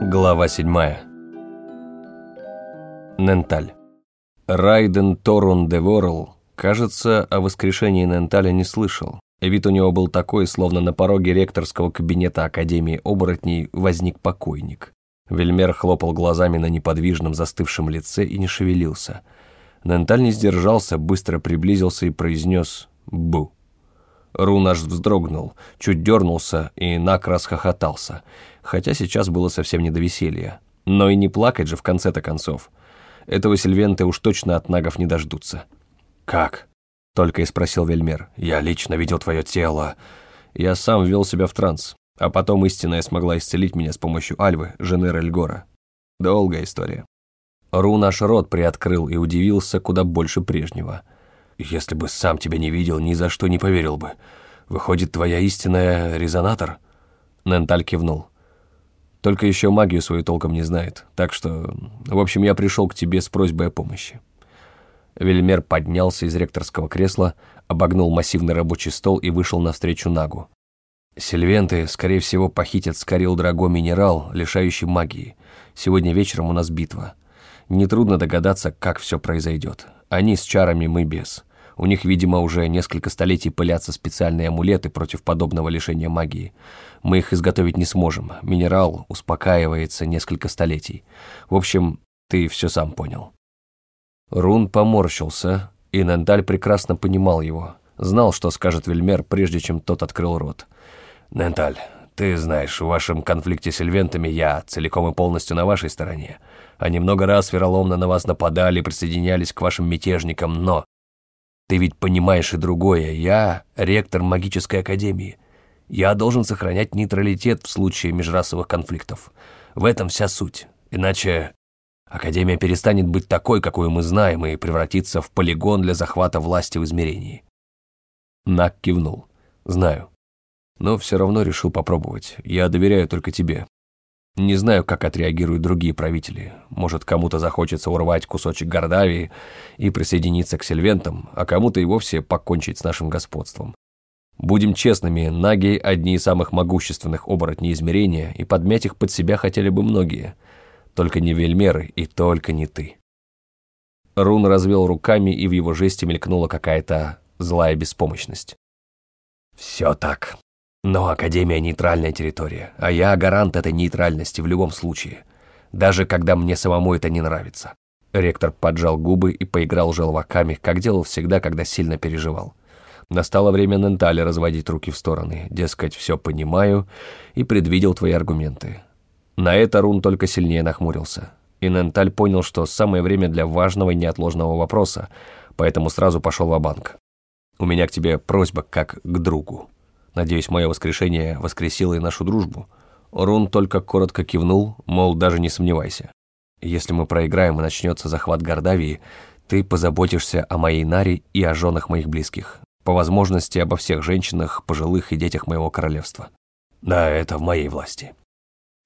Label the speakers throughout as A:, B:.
A: Глава 7. Ненталь. Райден Торун де Ворл, кажется, о воскрешении Ненталя не слышал. Вид у него был такой, словно на пороге ректорского кабинета Академии оборотней возник покойник. Вельмер хлопал глазами на неподвижном застывшем лице и не шевелился. Ненталь не сдержался, быстро приблизился и произнес «Бу». Рун аж вздрогнул, чуть дернулся и накрас хохотался, хотя сейчас было совсем не до веселья. Но и не плакать же в конце-то концов. Этого Сильвенты уж точно от нагов не дождутся. «Как?» — только и спросил Вельмер. «Я лично видел твое тело. Я сам ввел себя в транс, а потом истинная смогла исцелить меня с помощью Альвы, жены Рельгора. Долгая история». Ру наш рот приоткрыл и удивился куда больше прежнего. «Если бы сам тебя не видел, ни за что не поверил бы. Выходит, твоя истинная резонатор?» Ненталь кивнул. Только еще магию свою толком не знает. Так что, в общем, я пришел к тебе с просьбой о помощи». Вельмер поднялся из ректорского кресла, обогнул массивный рабочий стол и вышел навстречу Нагу. «Сильвенты, скорее всего, похитят Скорил Драго минерал, лишающий магии. Сегодня вечером у нас битва. Нетрудно догадаться, как все произойдет. Они с чарами, мы без. У них, видимо, уже несколько столетий пылятся специальные амулеты против подобного лишения магии. Мы их изготовить не сможем. Минерал успокаивается несколько столетий. В общем, ты все сам понял». Рун поморщился, и Нендаль прекрасно понимал его. Знал, что скажет Вельмер, прежде чем тот открыл рот. «Нендаль, ты знаешь, в вашем конфликте с эльвентами я целиком и полностью на вашей стороне. Они много раз вероломно на вас нападали, присоединялись к вашим мятежникам, но ты ведь понимаешь и другое. Я ректор магической академии. Я должен сохранять нейтралитет в случае межрасовых конфликтов. В этом вся суть. Иначе Академия перестанет быть такой, какую мы знаем, и превратится в полигон для захвата власти в измерении. Нак кивнул. Знаю. Но все равно решил попробовать. Я доверяю только тебе. Не знаю, как отреагируют другие правители. Может, кому-то захочется урвать кусочек Гордавии и присоединиться к Сильвентам, а кому-то и вовсе покончить с нашим господством. Будем честными, наги – одни из самых могущественных оборотней измерения, и подмять их под себя хотели бы многие. Только не Вельмеры и только не ты. Рун развел руками, и в его жесте мелькнула какая-то злая беспомощность. «Все так», но Академия — нейтральная территория, а я гарант этой нейтральности в любом случае, даже когда мне самому это не нравится. Ректор поджал губы и поиграл желваками, как делал всегда, когда сильно переживал. Настало время Ненталя разводить руки в стороны, дескать, все понимаю, и предвидел твои аргументы. На это Рун только сильнее нахмурился. И Ненталь понял, что самое время для важного и неотложного вопроса, поэтому сразу пошел в банк У меня к тебе просьба как к другу. Надеюсь, мое воскрешение воскресило и нашу дружбу. Рун только коротко кивнул, мол, даже не сомневайся. Если мы проиграем и начнется захват Гордавии, ты позаботишься о моей Наре и о женах моих близких. По возможности обо всех женщинах, пожилых и детях моего королевства. Да, это в моей власти.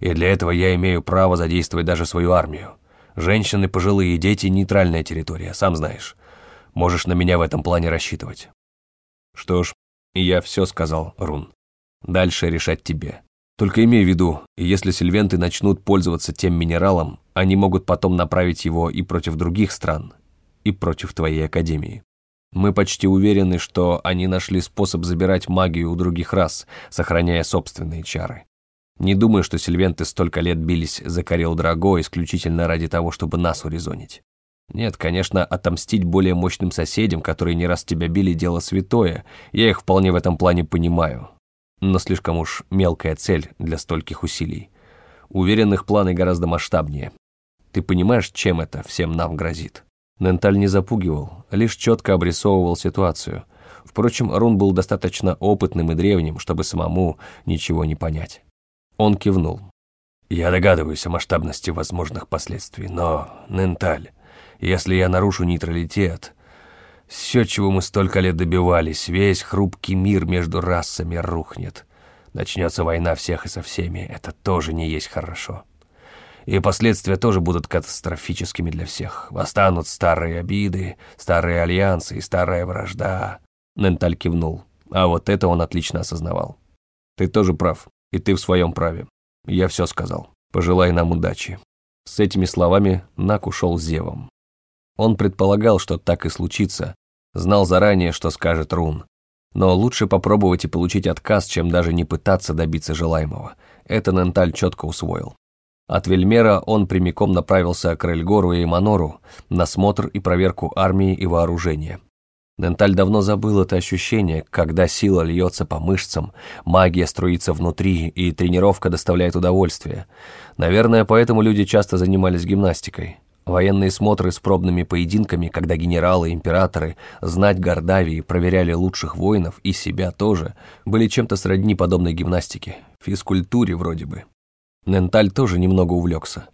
A: И для этого я имею право задействовать даже свою армию. Женщины, пожилые и дети – нейтральная территория, сам знаешь. Можешь на меня в этом плане рассчитывать. Что ж, я все сказал, Рун. Дальше решать тебе. Только имей в виду, если сильвенты начнут пользоваться тем минералом, они могут потом направить его и против других стран, и против твоей академии. Мы почти уверены, что они нашли способ забирать магию у других рас, сохраняя собственные чары. Не думаю, что сильвенты столько лет бились за Карел Драго исключительно ради того, чтобы нас урезонить. Нет, конечно, отомстить более мощным соседям, которые не раз тебя били, дело святое. Я их вполне в этом плане понимаю. Но слишком уж мелкая цель для стольких усилий. Уверенных планы гораздо масштабнее. Ты понимаешь, чем это всем нам грозит? Ненталь не запугивал, лишь четко обрисовывал ситуацию. Впрочем, Рун был достаточно опытным и древним, чтобы самому ничего не понять. Он кивнул. «Я догадываюсь о масштабности возможных последствий, но, Ненталь, если я нарушу нейтралитет, все, чего мы столько лет добивались, весь хрупкий мир между расами рухнет. Начнется война всех и со всеми, это тоже не есть хорошо. И последствия тоже будут катастрофическими для всех. Восстанут старые обиды, старые альянсы и старая вражда. Ненталь кивнул. А вот это он отлично осознавал. Ты тоже прав, и ты в своем праве. Я все сказал. Пожелай нам удачи». С этими словами Нак ушел зевом. Он предполагал, что так и случится, знал заранее, что скажет Рун. Но лучше попробовать и получить отказ, чем даже не пытаться добиться желаемого. Это Ненталь четко усвоил. От Вельмера он прямиком направился к Рельгору и Манору на смотр и проверку армии и вооружения. Ненталь давно забыл это ощущение, когда сила льется по мышцам, магия струится внутри, и тренировка доставляет удовольствие. Наверное, поэтому люди часто занимались гимнастикой. Военные смотры с пробными поединками, когда генералы, императоры, знать Гордавии проверяли лучших воинов и себя тоже, были чем-то сродни подобной гимнастике, физкультуре вроде бы. Ненталь тоже немного увлекся.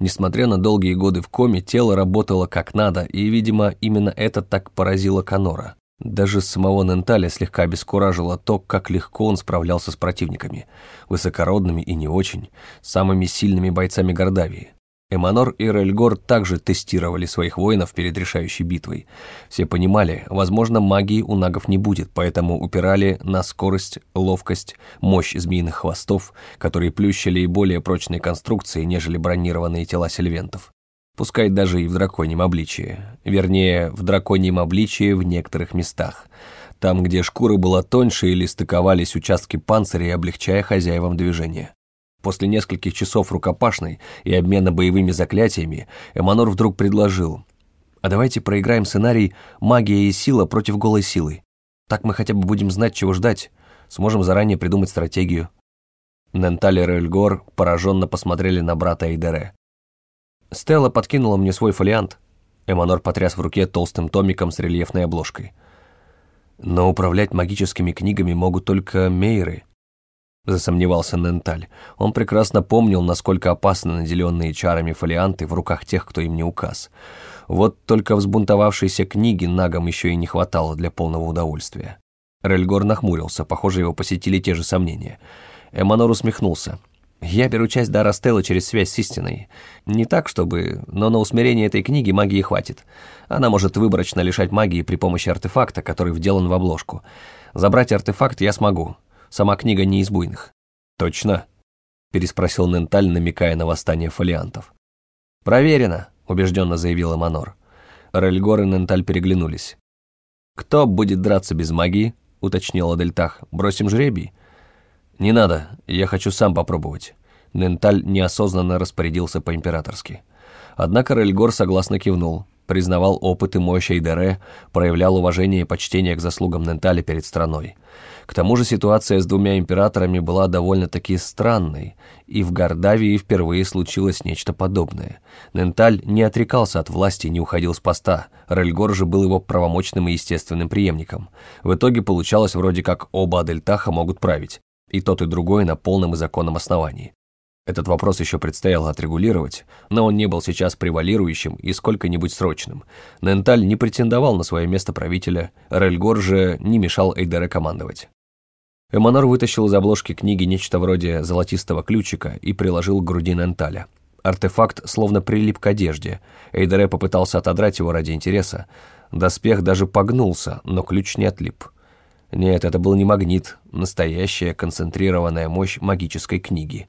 A: Несмотря на долгие годы в коме, тело работало как надо, и, видимо, именно это так поразило Канора. Даже самого Ненталя слегка обескуражило то, как легко он справлялся с противниками, высокородными и не очень, самыми сильными бойцами Гордавии. Эманор и Рельгор также тестировали своих воинов перед решающей битвой. Все понимали, возможно, магии у нагов не будет, поэтому упирали на скорость, ловкость, мощь змеиных хвостов, которые плющили и более прочные конструкции, нежели бронированные тела сельвентов. Пускай даже и в драконьем обличии. Вернее, в драконьем обличии в некоторых местах. Там, где шкура была тоньше или стыковались участки панциря, облегчая хозяевам движение. После нескольких часов рукопашной и обмена боевыми заклятиями Эманор вдруг предложил «А давайте проиграем сценарий «Магия и сила против голой силы». Так мы хотя бы будем знать, чего ждать, сможем заранее придумать стратегию». Ненталь и Рельгор пораженно посмотрели на брата Эйдере. Стелла подкинула мне свой фолиант. Эманор потряс в руке толстым томиком с рельефной обложкой. Но управлять магическими книгами могут только мейры засомневался Ненталь. Он прекрасно помнил, насколько опасны наделенные чарами фолианты в руках тех, кто им не указ. Вот только взбунтовавшейся книги нагам еще и не хватало для полного удовольствия. Рельгор нахмурился, похоже, его посетили те же сомнения. Эманор усмехнулся. «Я беру часть дара Стеллы через связь с истиной. Не так, чтобы... Но на усмирение этой книги магии хватит. Она может выборочно лишать магии при помощи артефакта, который вделан в обложку. Забрать артефакт я смогу, Сама книга не из буйных. Точно? Переспросил Ненталь, намекая на восстание фолиантов. Проверено, убежденно заявила Манор. Рельгор и Ненталь переглянулись. «Кто будет драться без магии?» — уточнила Дельтах. «Бросим жребий?» «Не надо, я хочу сам попробовать». Ненталь неосознанно распорядился по-императорски. Однако Рельгор согласно кивнул, признавал опыт и мощь Эйдере, проявлял уважение и почтение к заслугам Ненталя перед страной. К тому же ситуация с двумя императорами была довольно-таки странной, и в Гордавии впервые случилось нечто подобное. Ненталь не отрекался от власти и не уходил с поста, Рельгор же был его правомочным и естественным преемником. В итоге получалось вроде как оба Адельтаха могут править, и тот и другой на полном и законном основании. Этот вопрос еще предстояло отрегулировать, но он не был сейчас превалирующим и сколько-нибудь срочным. Ненталь не претендовал на свое место правителя, Рельгор же не мешал Эйдере командовать. Эманор вытащил из обложки книги нечто вроде золотистого ключика и приложил к груди Ненталя. Артефакт словно прилип к одежде. Эйдере попытался отодрать его ради интереса. Доспех даже погнулся, но ключ не отлип. Нет, это был не магнит, настоящая концентрированная мощь магической книги.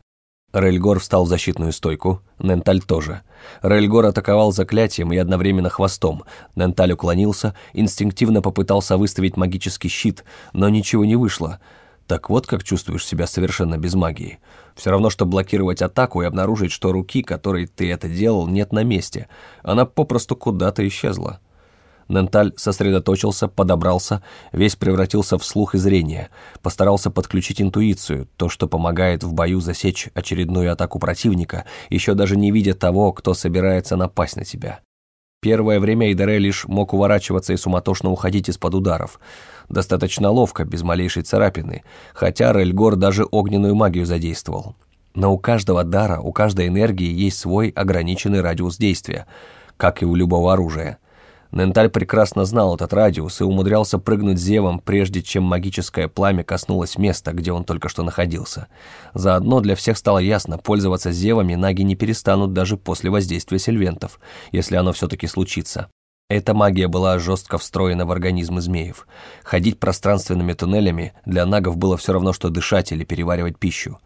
A: Рельгор встал в защитную стойку, Ненталь тоже. Рельгор атаковал заклятием и одновременно хвостом. Ненталь уклонился, инстинктивно попытался выставить магический щит, но ничего не вышло — так вот как чувствуешь себя совершенно без магии. Все равно, что блокировать атаку и обнаружить, что руки, которой ты это делал, нет на месте. Она попросту куда-то исчезла. Ненталь сосредоточился, подобрался, весь превратился в слух и зрение, постарался подключить интуицию, то, что помогает в бою засечь очередную атаку противника, еще даже не видя того, кто собирается напасть на тебя. Первое время Эйдере лишь мог уворачиваться и суматошно уходить из-под ударов. Достаточно ловко, без малейшей царапины, хотя Рельгор даже огненную магию задействовал. Но у каждого дара, у каждой энергии есть свой ограниченный радиус действия, как и у любого оружия – Ненталь прекрасно знал этот радиус и умудрялся прыгнуть зевом, прежде чем магическое пламя коснулось места, где он только что находился. Заодно для всех стало ясно, пользоваться зевами наги не перестанут даже после воздействия сельвентов, если оно все-таки случится. Эта магия была жестко встроена в организмы змеев. Ходить пространственными туннелями для нагов было все равно, что дышать или переваривать пищу.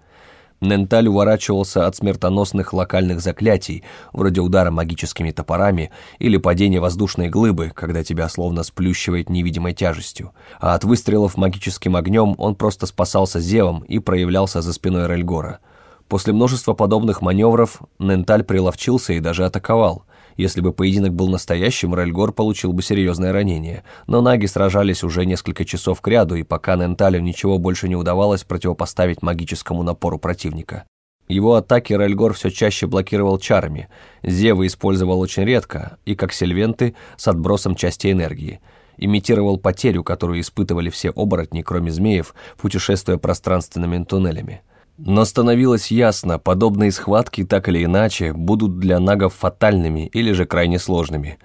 A: Ненталь уворачивался от смертоносных локальных заклятий, вроде удара магическими топорами или падения воздушной глыбы, когда тебя словно сплющивает невидимой тяжестью, а от выстрелов магическим огнем он просто спасался зевом и проявлялся за спиной Рельгора. После множества подобных маневров Ненталь приловчился и даже атаковал – если бы поединок был настоящим, Рельгор получил бы серьезное ранение. Но наги сражались уже несколько часов кряду, и пока Ненталю ничего больше не удавалось противопоставить магическому напору противника. Его атаки Рельгор все чаще блокировал чарами. Зевы использовал очень редко, и как сельвенты, с отбросом части энергии. Имитировал потерю, которую испытывали все оборотни, кроме змеев, путешествуя пространственными туннелями. Но становилось ясно, подобные схватки так или иначе будут для нагов фатальными или же крайне сложными.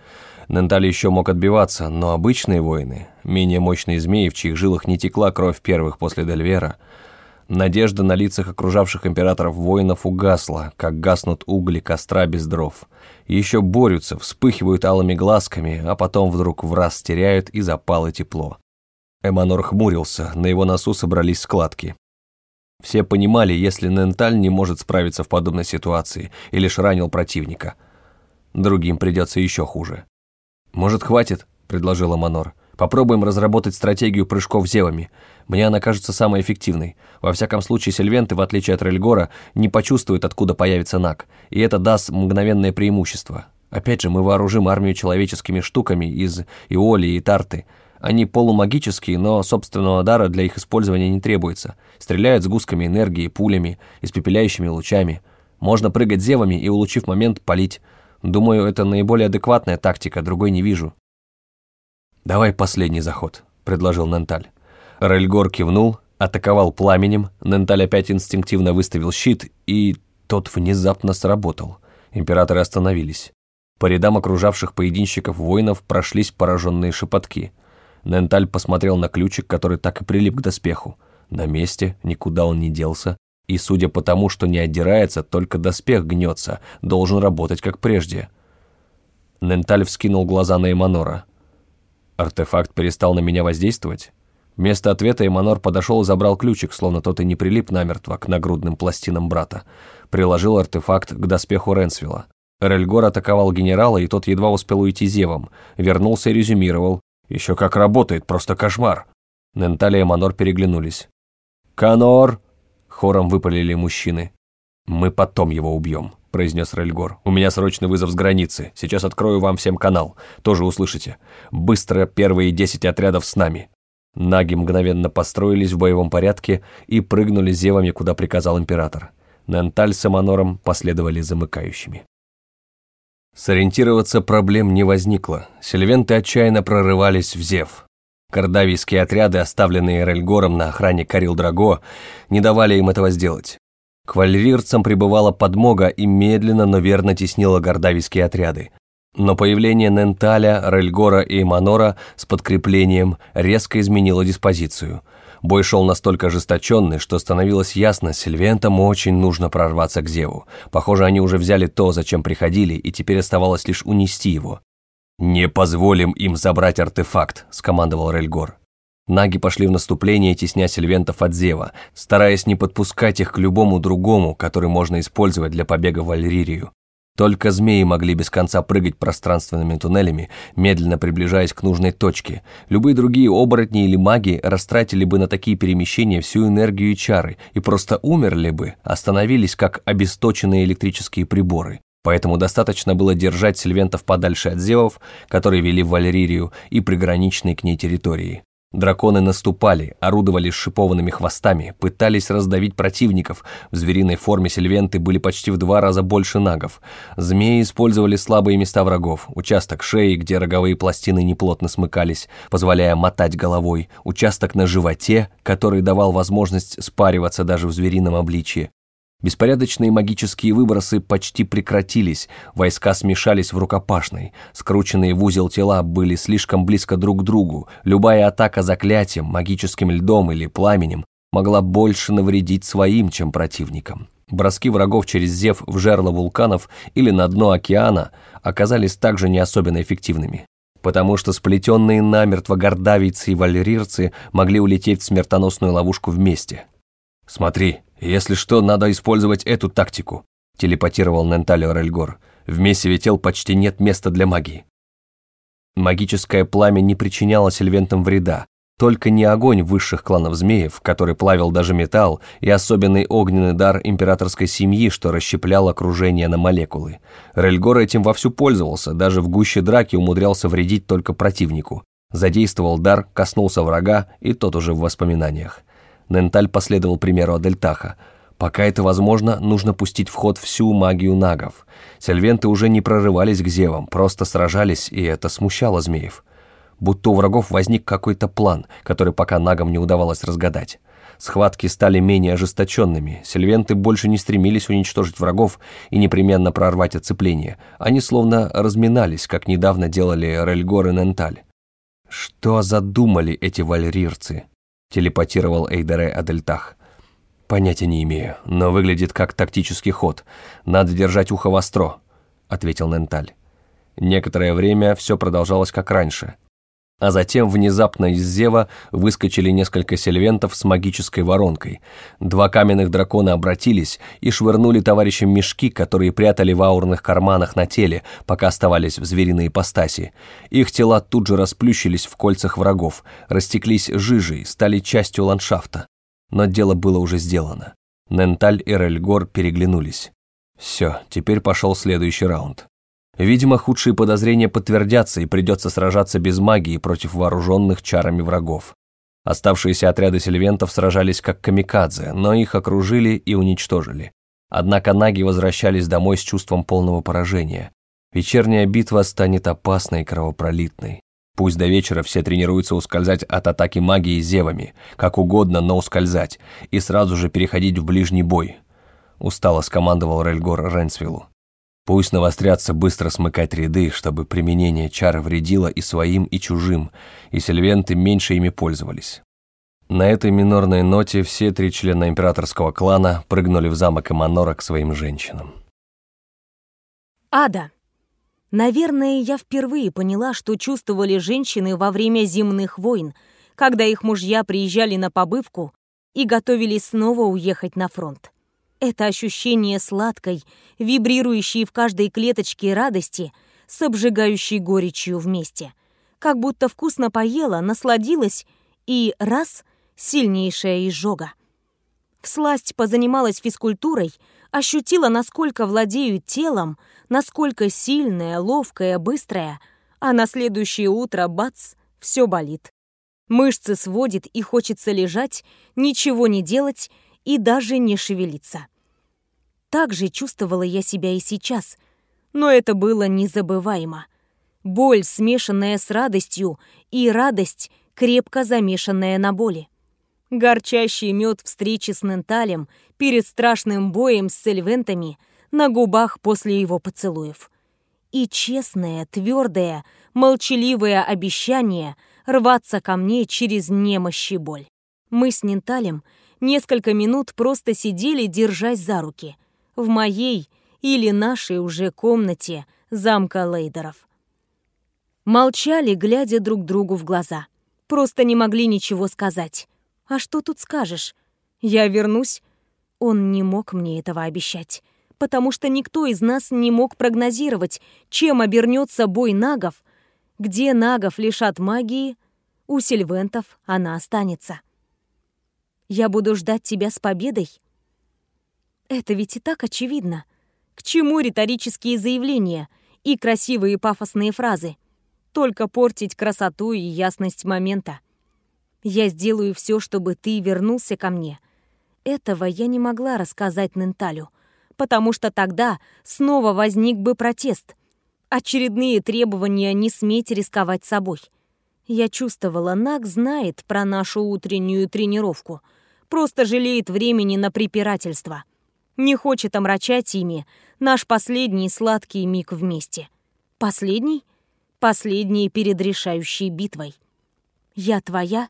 A: Ненталь еще мог отбиваться, но обычные воины, менее мощные змеи, в чьих жилах не текла кровь первых после Дельвера, надежда на лицах окружавших императоров воинов угасла, как гаснут угли костра без дров. Еще борются, вспыхивают алыми глазками, а потом вдруг в раз теряют и запало тепло. Эманор хмурился, на его носу собрались складки. Все понимали, если Ненталь не может справиться в подобной ситуации и лишь ранил противника. Другим придется еще хуже. «Может, хватит?» – предложила Манор. «Попробуем разработать стратегию прыжков зевами. Мне она кажется самой эффективной. Во всяком случае, сельвенты, в отличие от Рельгора, не почувствуют, откуда появится Наг, и это даст мгновенное преимущество. Опять же, мы вооружим армию человеческими штуками из Иоли и Тарты – они полумагические, но собственного дара для их использования не требуется. Стреляют с гусками энергии, пулями, испепеляющими лучами. Можно прыгать зевами и, улучив момент, палить. Думаю, это наиболее адекватная тактика, другой не вижу. «Давай последний заход», — предложил Ненталь. Рельгор кивнул, атаковал пламенем, Ненталь опять инстинктивно выставил щит, и тот внезапно сработал. Императоры остановились. По рядам окружавших поединщиков воинов прошлись пораженные шепотки — Ненталь посмотрел на ключик, который так и прилип к доспеху. На месте, никуда он не делся, и, судя по тому, что не отдирается, только доспех гнется, должен работать как прежде. Ненталь вскинул глаза на Эманора. «Артефакт перестал на меня воздействовать?» Вместо ответа Эманор подошел и забрал ключик, словно тот и не прилип намертво к нагрудным пластинам брата. Приложил артефакт к доспеху Ренсвилла. Рельгор атаковал генерала, и тот едва успел уйти зевом. Вернулся и резюмировал. Еще как работает, просто кошмар. Ненталия и Манор переглянулись. «Канор!» — хором выпалили мужчины. «Мы потом его убьем», — произнес Рельгор. «У меня срочный вызов с границы. Сейчас открою вам всем канал. Тоже услышите. Быстро первые десять отрядов с нами». Наги мгновенно построились в боевом порядке и прыгнули зевами, куда приказал император. Ненталь с Аманором последовали замыкающими. Сориентироваться проблем не возникло. Сильвенты отчаянно прорывались в Зев. Кардавийские отряды, оставленные Рельгором на охране Карил Драго, не давали им этого сделать. К вальрирцам прибывала подмога и медленно, но верно теснила гордавийские отряды. Но появление Ненталя, Рельгора и Манора с подкреплением резко изменило диспозицию – Бой шел настолько ожесточенный, что становилось ясно, Сильвентам очень нужно прорваться к Зеву. Похоже, они уже взяли то, зачем приходили, и теперь оставалось лишь унести его. «Не позволим им забрать артефакт», — скомандовал Рельгор. Наги пошли в наступление, тесня сельвентов от Зева, стараясь не подпускать их к любому другому, который можно использовать для побега в Альририю. Только змеи могли без конца прыгать пространственными туннелями, медленно приближаясь к нужной точке. Любые другие оборотни или маги растратили бы на такие перемещения всю энергию и чары и просто умерли бы, остановились как обесточенные электрические приборы. Поэтому достаточно было держать сельвентов подальше от зевов, которые вели в Валеририю и приграничные к ней территории. Драконы наступали, орудовали шипованными хвостами, пытались раздавить противников. В звериной форме сельвенты были почти в два раза больше нагов. Змеи использовали слабые места врагов. Участок шеи, где роговые пластины неплотно смыкались, позволяя мотать головой. Участок на животе, который давал возможность спариваться даже в зверином обличье. Беспорядочные магические выбросы почти прекратились, войска смешались в рукопашной, скрученные в узел тела были слишком близко друг к другу, любая атака заклятием, магическим льдом или пламенем могла больше навредить своим, чем противникам. Броски врагов через зев в жерло вулканов или на дно океана оказались также не особенно эффективными, потому что сплетенные намертво гордавийцы и валерирцы могли улететь в смертоносную ловушку вместе – «Смотри, «Если что, надо использовать эту тактику», — телепатировал Ненталио Рельгор. «В месиве тел почти нет места для магии». Магическое пламя не причиняло сельвентам вреда, только не огонь высших кланов змеев, который плавил даже металл, и особенный огненный дар императорской семьи, что расщеплял окружение на молекулы. Рельгор этим вовсю пользовался, даже в гуще драки умудрялся вредить только противнику. Задействовал дар, коснулся врага, и тот уже в воспоминаниях. Ненталь последовал примеру Адельтаха. Пока это возможно, нужно пустить в ход всю магию нагов. Сельвенты уже не прорывались к зевам, просто сражались, и это смущало змеев будто у врагов возник какой-то план, который пока нагам не удавалось разгадать. Схватки стали менее ожесточенными, сельвенты больше не стремились уничтожить врагов и непременно прорвать оцепление. Они словно разминались, как недавно делали Рельгор и Ненталь. «Что задумали эти вальрирцы?» – телепатировал Эйдере Адельтах. «Понятия не имею, но выглядит как тактический ход. Надо держать ухо востро», – ответил Ненталь. Некоторое время все продолжалось как раньше – а затем внезапно из зева выскочили несколько сельвентов с магической воронкой. Два каменных дракона обратились и швырнули товарищам мешки, которые прятали в аурных карманах на теле, пока оставались в звериной ипостаси. Их тела тут же расплющились в кольцах врагов, растеклись жижей, стали частью ландшафта. Но дело было уже сделано. Ненталь и Рельгор переглянулись. Все, теперь пошел следующий раунд. Видимо, худшие подозрения подтвердятся и придется сражаться без магии против вооруженных чарами врагов. Оставшиеся отряды сельвентов сражались как камикадзе, но их окружили и уничтожили. Однако наги возвращались домой с чувством полного поражения. Вечерняя битва станет опасной и кровопролитной. Пусть до вечера все тренируются ускользать от атаки магии зевами, как угодно, но ускользать, и сразу же переходить в ближний бой. Устало скомандовал Рельгор Ренсвиллу. Пусть навострятся быстро смыкать ряды, чтобы применение чар вредило и своим, и чужим, и сельвенты меньше ими пользовались. На этой минорной ноте все три члена императорского клана прыгнули в замок Эманора к своим женщинам.
B: Ада. Наверное, я впервые поняла, что чувствовали женщины во время зимних войн, когда их мужья приезжали на побывку и готовились снова уехать на фронт. Это ощущение сладкой, вибрирующей в каждой клеточке радости с обжигающей горечью вместе. Как будто вкусно поела, насладилась и раз — сильнейшая изжога. Всласть позанималась физкультурой, ощутила, насколько владею телом, насколько сильная, ловкая, быстрая, а на следующее утро, бац, все болит. Мышцы сводит и хочется лежать, ничего не делать и даже не шевелиться. Так же чувствовала я себя и сейчас, но это было незабываемо. Боль, смешанная с радостью, и радость, крепко замешанная на боли. Горчащий мед встречи с Ненталем перед страшным боем с сельвентами на губах после его поцелуев. И честное, твердое, молчаливое обещание рваться ко мне через немощь и боль. Мы с Ненталем несколько минут просто сидели, держась за руки. В моей или нашей уже комнате замка Лейдеров. Молчали, глядя друг другу в глаза. Просто не могли ничего сказать. А что тут скажешь? Я вернусь? Он не мог мне этого обещать, потому что никто из нас не мог прогнозировать, чем обернется бой нагов, где нагов лишат магии, у сильвентов она останется. Я буду ждать тебя с победой? Это ведь и так очевидно. К чему риторические заявления и красивые пафосные фразы? Только портить красоту и ясность момента. Я сделаю все, чтобы ты вернулся ко мне. Этого я не могла рассказать Ненталю, потому что тогда снова возник бы протест. Очередные требования не сметь рисковать собой. Я чувствовала, Наг знает про нашу утреннюю тренировку — просто жалеет времени на препирательство. Не хочет омрачать ими наш последний сладкий миг вместе. Последний? Последний перед решающей битвой. Я твоя?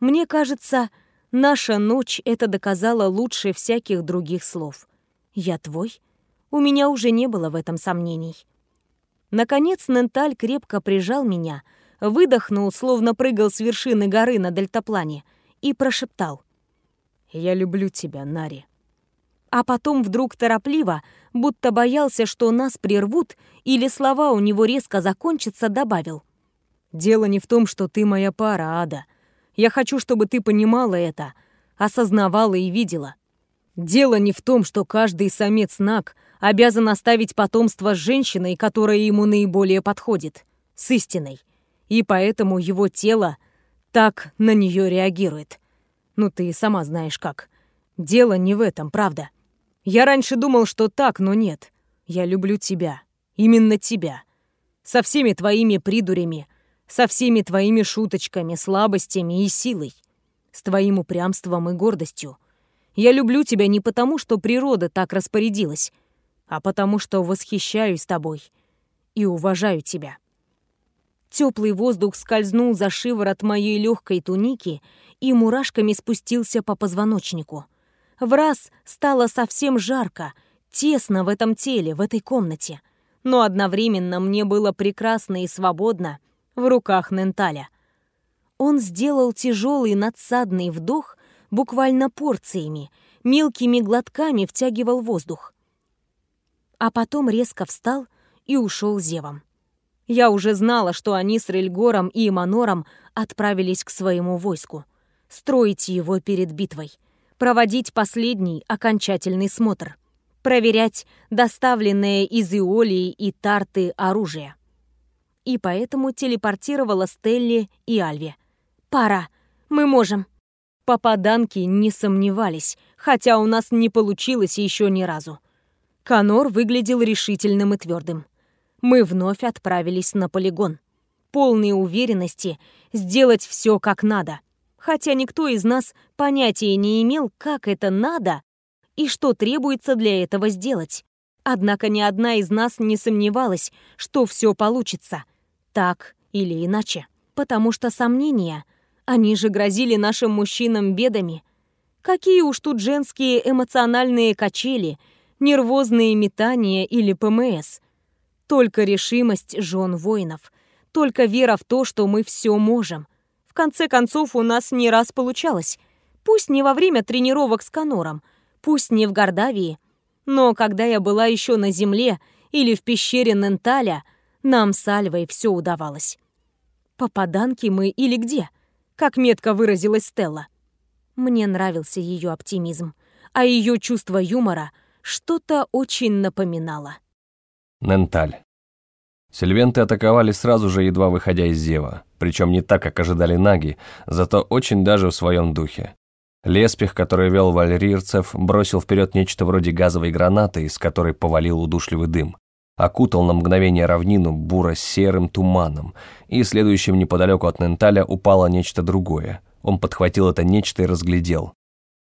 B: Мне кажется, наша ночь это доказала лучше всяких других слов. Я твой? У меня уже не было в этом сомнений. Наконец Ненталь крепко прижал меня, выдохнул, словно прыгал с вершины горы на дельтаплане, и прошептал. «Я люблю тебя, Нари». А потом вдруг торопливо, будто боялся, что нас прервут, или слова у него резко закончатся, добавил. «Дело не в том, что ты моя пара, Ада. Я хочу, чтобы ты понимала это, осознавала и видела. Дело не в том, что каждый самец наг обязан оставить потомство с женщиной, которая ему наиболее подходит, с истиной. И поэтому его тело так на нее реагирует. Ну ты сама знаешь как. Дело не в этом, правда. Я раньше думал, что так, но нет. Я люблю тебя. Именно тебя. Со всеми твоими придурями, со всеми твоими шуточками, слабостями и силой. С твоим упрямством и гордостью. Я люблю тебя не потому, что природа так распорядилась, а потому что восхищаюсь тобой и уважаю тебя. Теплый воздух скользнул за шиворот моей легкой туники и мурашками спустился по позвоночнику — в раз стало совсем жарко, тесно в этом теле, в этой комнате. Но одновременно мне было прекрасно и свободно в руках Ненталя. Он сделал тяжелый надсадный вдох буквально порциями, мелкими глотками втягивал воздух. А потом резко встал и ушел зевом. Я уже знала, что они с Рельгором и Эманором отправились к своему войску, строить его перед битвой — проводить последний окончательный смотр, проверять доставленное из Иолии и Тарты оружие. И поэтому телепортировала Стелли и Альве. «Пора, мы можем». Попаданки не сомневались, хотя у нас не получилось еще ни разу. Конор выглядел решительным и твердым. Мы вновь отправились на полигон. Полные уверенности сделать все как надо — хотя никто из нас понятия не имел, как это надо и что требуется для этого сделать. Однако ни одна из нас не сомневалась, что все получится, так или иначе, потому что сомнения, они же грозили нашим мужчинам бедами. Какие уж тут женские эмоциональные качели, нервозные метания или ПМС. Только решимость жен воинов, только вера в то, что мы все можем — конце концов, у нас не раз получалось. Пусть не во время тренировок с Конором, пусть не в Гордавии, но когда я была еще на земле или в пещере Ненталя, нам с Альвой все удавалось. Попаданки мы или где? Как метко выразилась Стелла. Мне нравился ее оптимизм, а ее чувство юмора что-то очень напоминало.
A: Ненталь. Сильвенты атаковали сразу же, едва выходя из Зева причем не так, как ожидали наги, зато очень даже в своем духе. Леспих, который вел вальрирцев, бросил вперед нечто вроде газовой гранаты, из которой повалил удушливый дым. Окутал на мгновение равнину буро-серым туманом, и следующим неподалеку от Ненталя упало нечто другое. Он подхватил это нечто и разглядел.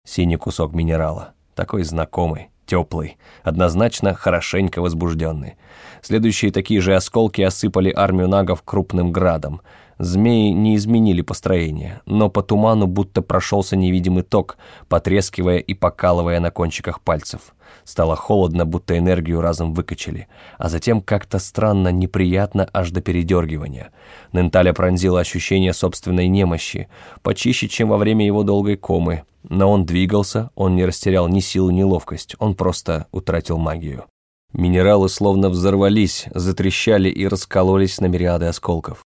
A: Синий кусок минерала, такой знакомый, теплый, однозначно хорошенько возбужденный. Следующие такие же осколки осыпали армию нагов крупным градом — Змеи не изменили построение, но по туману будто прошелся невидимый ток, потрескивая и покалывая на кончиках пальцев. Стало холодно, будто энергию разом выкачали, а затем как-то странно неприятно аж до передергивания. Ненталя пронзило ощущение собственной немощи, почище, чем во время его долгой комы. Но он двигался, он не растерял ни силу, ни ловкость, он просто утратил магию. Минералы словно взорвались, затрещали и раскололись на мириады осколков.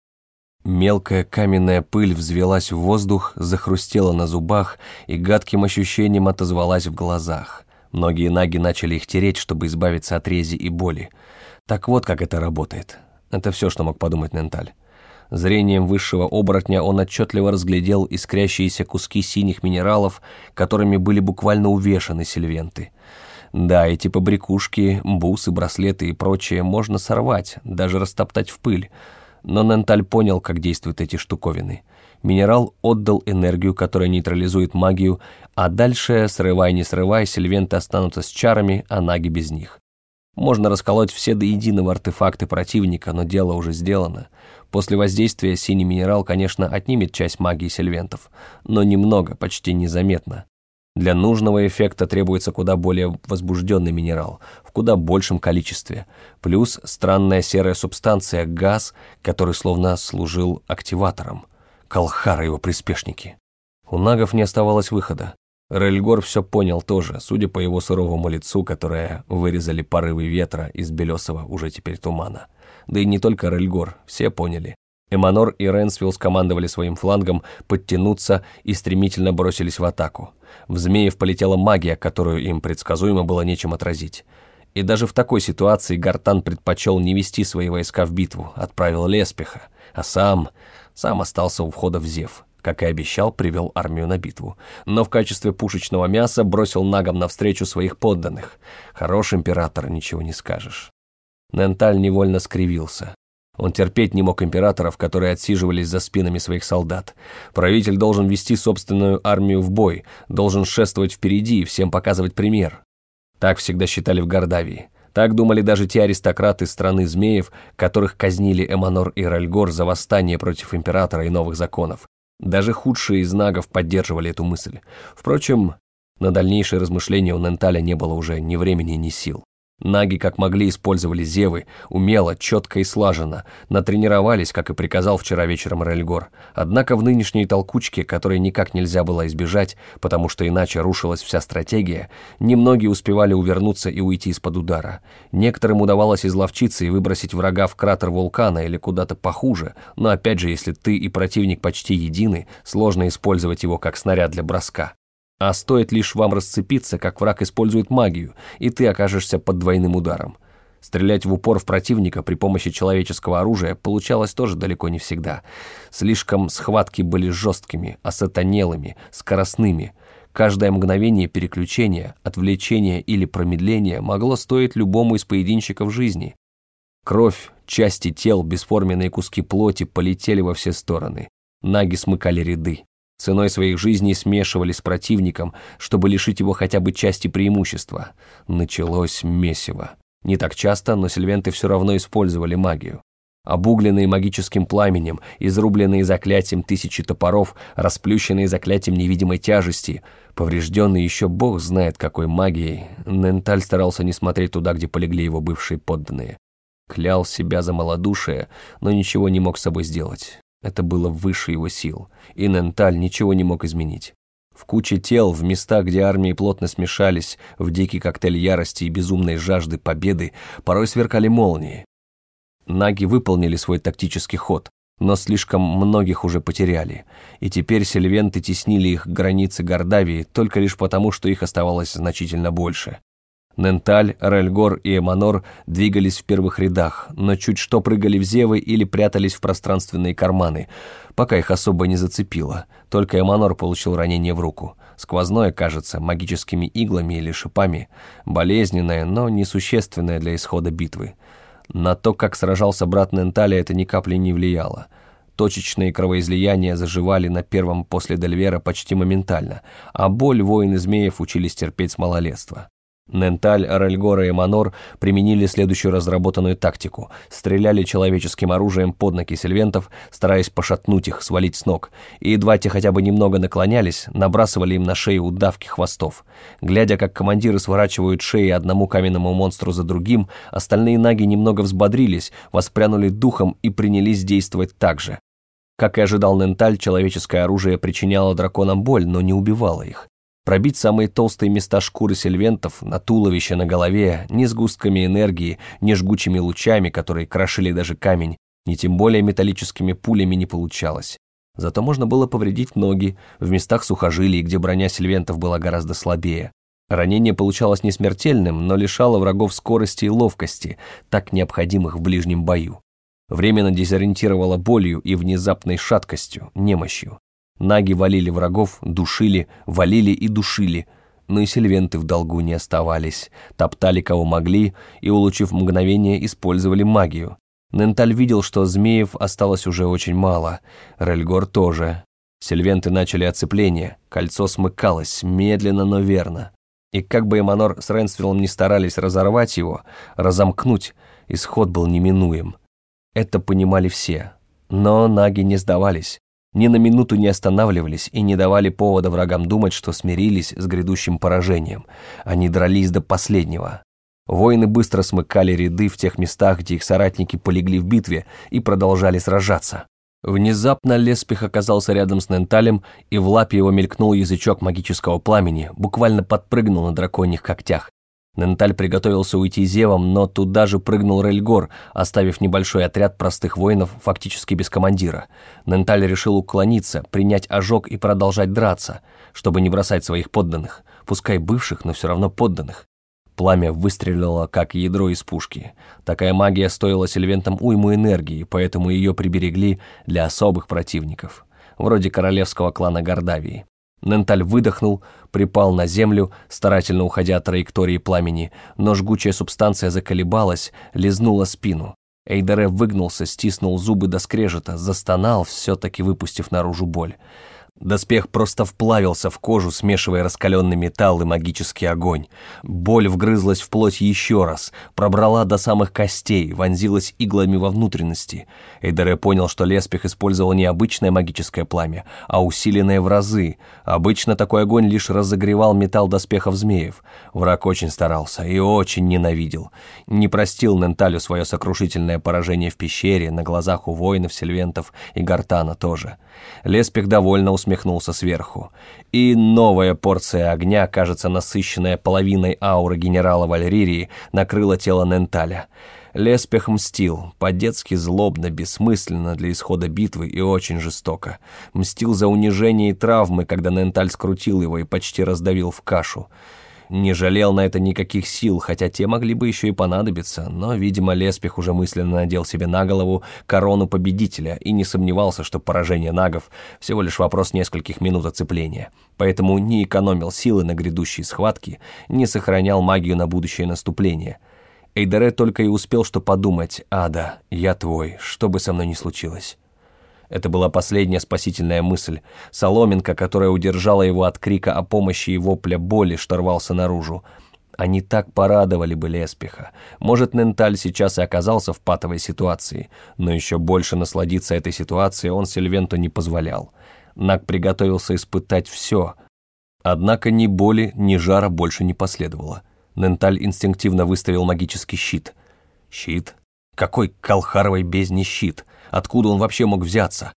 A: Мелкая каменная пыль взвелась в воздух, захрустела на зубах и гадким ощущением отозвалась в глазах. Многие наги начали их тереть, чтобы избавиться от рези и боли. Так вот, как это работает. Это все, что мог подумать Ненталь. Зрением высшего оборотня он отчетливо разглядел искрящиеся куски синих минералов, которыми были буквально увешаны сильвенты. Да, эти побрякушки, бусы, браслеты и прочее можно сорвать, даже растоптать в пыль, но Ненталь понял, как действуют эти штуковины. Минерал отдал энергию, которая нейтрализует магию, а дальше, срывай не срывай, сильвенты останутся с чарами, а наги без них. Можно расколоть все до единого артефакты противника, но дело уже сделано. После воздействия синий минерал, конечно, отнимет часть магии сильвентов, но немного, почти незаметно. Для нужного эффекта требуется куда более возбужденный минерал, в куда большем количестве, плюс странная серая субстанция, газ, который словно служил активатором. Колхар и его приспешники. У нагов не оставалось выхода. Рельгор все понял тоже, судя по его суровому лицу, которое вырезали порывы ветра из белесого уже теперь тумана. Да и не только Рельгор, все поняли. Эманор и Ренсвилл скомандовали своим флангом подтянуться и стремительно бросились в атаку. В Змеев полетела магия, которую им предсказуемо было нечем отразить. И даже в такой ситуации Гартан предпочел не вести свои войска в битву, отправил Леспиха, а сам, сам остался у входа в Зев. Как и обещал, привел армию на битву. Но в качестве пушечного мяса бросил нагом навстречу своих подданных. Хорош император, ничего не скажешь. Ненталь невольно скривился. Он терпеть не мог императоров, которые отсиживались за спинами своих солдат. Правитель должен вести собственную армию в бой, должен шествовать впереди и всем показывать пример. Так всегда считали в Гордавии. Так думали даже те аристократы страны змеев, которых казнили Эманор и Ральгор за восстание против императора и новых законов. Даже худшие из нагов поддерживали эту мысль. Впрочем, на дальнейшее размышление у Ненталя не было уже ни времени, ни сил. Наги как могли использовали зевы, умело, четко и слаженно, натренировались, как и приказал вчера вечером Рельгор. Однако в нынешней толкучке, которой никак нельзя было избежать, потому что иначе рушилась вся стратегия, немногие успевали увернуться и уйти из-под удара. Некоторым удавалось изловчиться и выбросить врага в кратер вулкана или куда-то похуже, но опять же, если ты и противник почти едины, сложно использовать его как снаряд для броска. А стоит лишь вам расцепиться, как враг использует магию, и ты окажешься под двойным ударом. Стрелять в упор в противника при помощи человеческого оружия получалось тоже далеко не всегда. Слишком схватки были жесткими, осатанелыми, скоростными. Каждое мгновение переключения, отвлечения или промедления могло стоить любому из поединщиков жизни. Кровь, части тел, бесформенные куски плоти полетели во все стороны. Наги смыкали ряды. Ценой своих жизней смешивались с противником, чтобы лишить его хотя бы части преимущества. Началось месиво. Не так часто, но сильвенты все равно использовали магию. Обугленные магическим пламенем, изрубленные заклятием тысячи топоров, расплющенные заклятием невидимой тяжести, поврежденные еще бог знает какой магией, Ненталь старался не смотреть туда, где полегли его бывшие подданные. Клял себя за малодушие, но ничего не мог с собой сделать. Это было выше его сил, и Ненталь ничего не мог изменить. В куче тел, в местах, где армии плотно смешались, в дикий коктейль ярости и безумной жажды победы, порой сверкали молнии. Наги выполнили свой тактический ход, но слишком многих уже потеряли, и теперь сельвенты теснили их к границе Гордавии только лишь потому, что их оставалось значительно больше. Ненталь, Рельгор и Эманор двигались в первых рядах, но чуть что прыгали в зевы или прятались в пространственные карманы, пока их особо не зацепило. Только Эманор получил ранение в руку. Сквозное, кажется, магическими иглами или шипами. Болезненное, но несущественное для исхода битвы. На то, как сражался брат Ненталя, это ни капли не влияло. Точечные кровоизлияния заживали на первом после Дельвера почти моментально, а боль воины змеев учились терпеть с малолетства. Ненталь, Рельгора и Манор применили следующую разработанную тактику. Стреляли человеческим оружием под ноги сельвентов, стараясь пошатнуть их, свалить с ног. И едва те хотя бы немного наклонялись, набрасывали им на шею удавки хвостов. Глядя, как командиры сворачивают шеи одному каменному монстру за другим, остальные наги немного взбодрились, воспрянули духом и принялись действовать так же. Как и ожидал Ненталь, человеческое оружие причиняло драконам боль, но не убивало их. Пробить самые толстые места шкуры сельвентов на туловище, на голове, ни сгустками энергии, ни жгучими лучами, которые крошили даже камень, ни тем более металлическими пулями не получалось. Зато можно было повредить ноги в местах сухожилий, где броня сельвентов была гораздо слабее. Ранение получалось не смертельным, но лишало врагов скорости и ловкости, так необходимых в ближнем бою. Временно дезориентировало болью и внезапной шаткостью, немощью. Наги валили врагов, душили, валили и душили, но и сельвенты в долгу не оставались, топтали кого могли и, улучив мгновение, использовали магию. Ненталь видел, что змеев осталось уже очень мало, Рельгор тоже. Сельвенты начали оцепление, кольцо смыкалось, медленно, но верно. И как бы Эманор с Ренсвиллом не старались разорвать его, разомкнуть, исход был неминуем. Это понимали все. Но наги не сдавались ни на минуту не останавливались и не давали повода врагам думать, что смирились с грядущим поражением. Они дрались до последнего. Воины быстро смыкали ряды в тех местах, где их соратники полегли в битве и продолжали сражаться. Внезапно Леспих оказался рядом с Ненталем, и в лапе его мелькнул язычок магического пламени, буквально подпрыгнул на драконьих когтях. Ненталь приготовился уйти зевом, но туда же прыгнул Рельгор, оставив небольшой отряд простых воинов фактически без командира. Ненталь решил уклониться, принять ожог и продолжать драться, чтобы не бросать своих подданных, пускай бывших, но все равно подданных. Пламя выстрелило, как ядро из пушки. Такая магия стоила сильвентам уйму энергии, поэтому ее приберегли для особых противников, вроде королевского клана Гордавии. Ненталь выдохнул, припал на землю, старательно уходя от траектории пламени, но жгучая субстанция заколебалась, лизнула спину. Эйдере выгнулся, стиснул зубы до скрежета, застонал, все-таки выпустив наружу боль. Доспех просто вплавился в кожу, смешивая раскаленный металл и магический огонь. Боль вгрызлась в плоть еще раз, пробрала до самых костей, вонзилась иглами во внутренности. Эйдере понял, что Леспех использовал не обычное магическое пламя, а усиленное в разы. Обычно такой огонь лишь разогревал металл доспехов змеев. Враг очень старался и очень ненавидел. Не простил Ненталю свое сокрушительное поражение в пещере, на глазах у воинов-сельвентов и Гартана тоже. Леспех довольно усмехнулся сверху. И новая порция огня, кажется, насыщенная половиной ауры генерала Вальририи, накрыла тело Ненталя. Леспех мстил, по-детски злобно, бессмысленно для исхода битвы и очень жестоко. Мстил за унижение и травмы, когда Ненталь скрутил его и почти раздавил в кашу. Не жалел на это никаких сил, хотя те могли бы еще и понадобиться, но, видимо, Леспих уже мысленно надел себе на голову корону победителя и не сомневался, что поражение нагов – всего лишь вопрос нескольких минут оцепления. Поэтому не экономил силы на грядущие схватки, не сохранял магию на будущее наступление. Эйдере только и успел что подумать «Ада, я твой, что бы со мной ни случилось». Это была последняя спасительная мысль. Соломинка, которая удержала его от крика о помощи и вопля боли, что рвался наружу. Они так порадовали бы Леспиха. Может, Ненталь сейчас и оказался в патовой ситуации, но еще больше насладиться этой ситуацией он Сильвенту не позволял. Наг приготовился испытать все. Однако ни боли, ни жара больше не последовало. Ненталь инстинктивно выставил магический щит. Щит? Какой колхаровой бездне щит? Откуда он вообще мог взяться?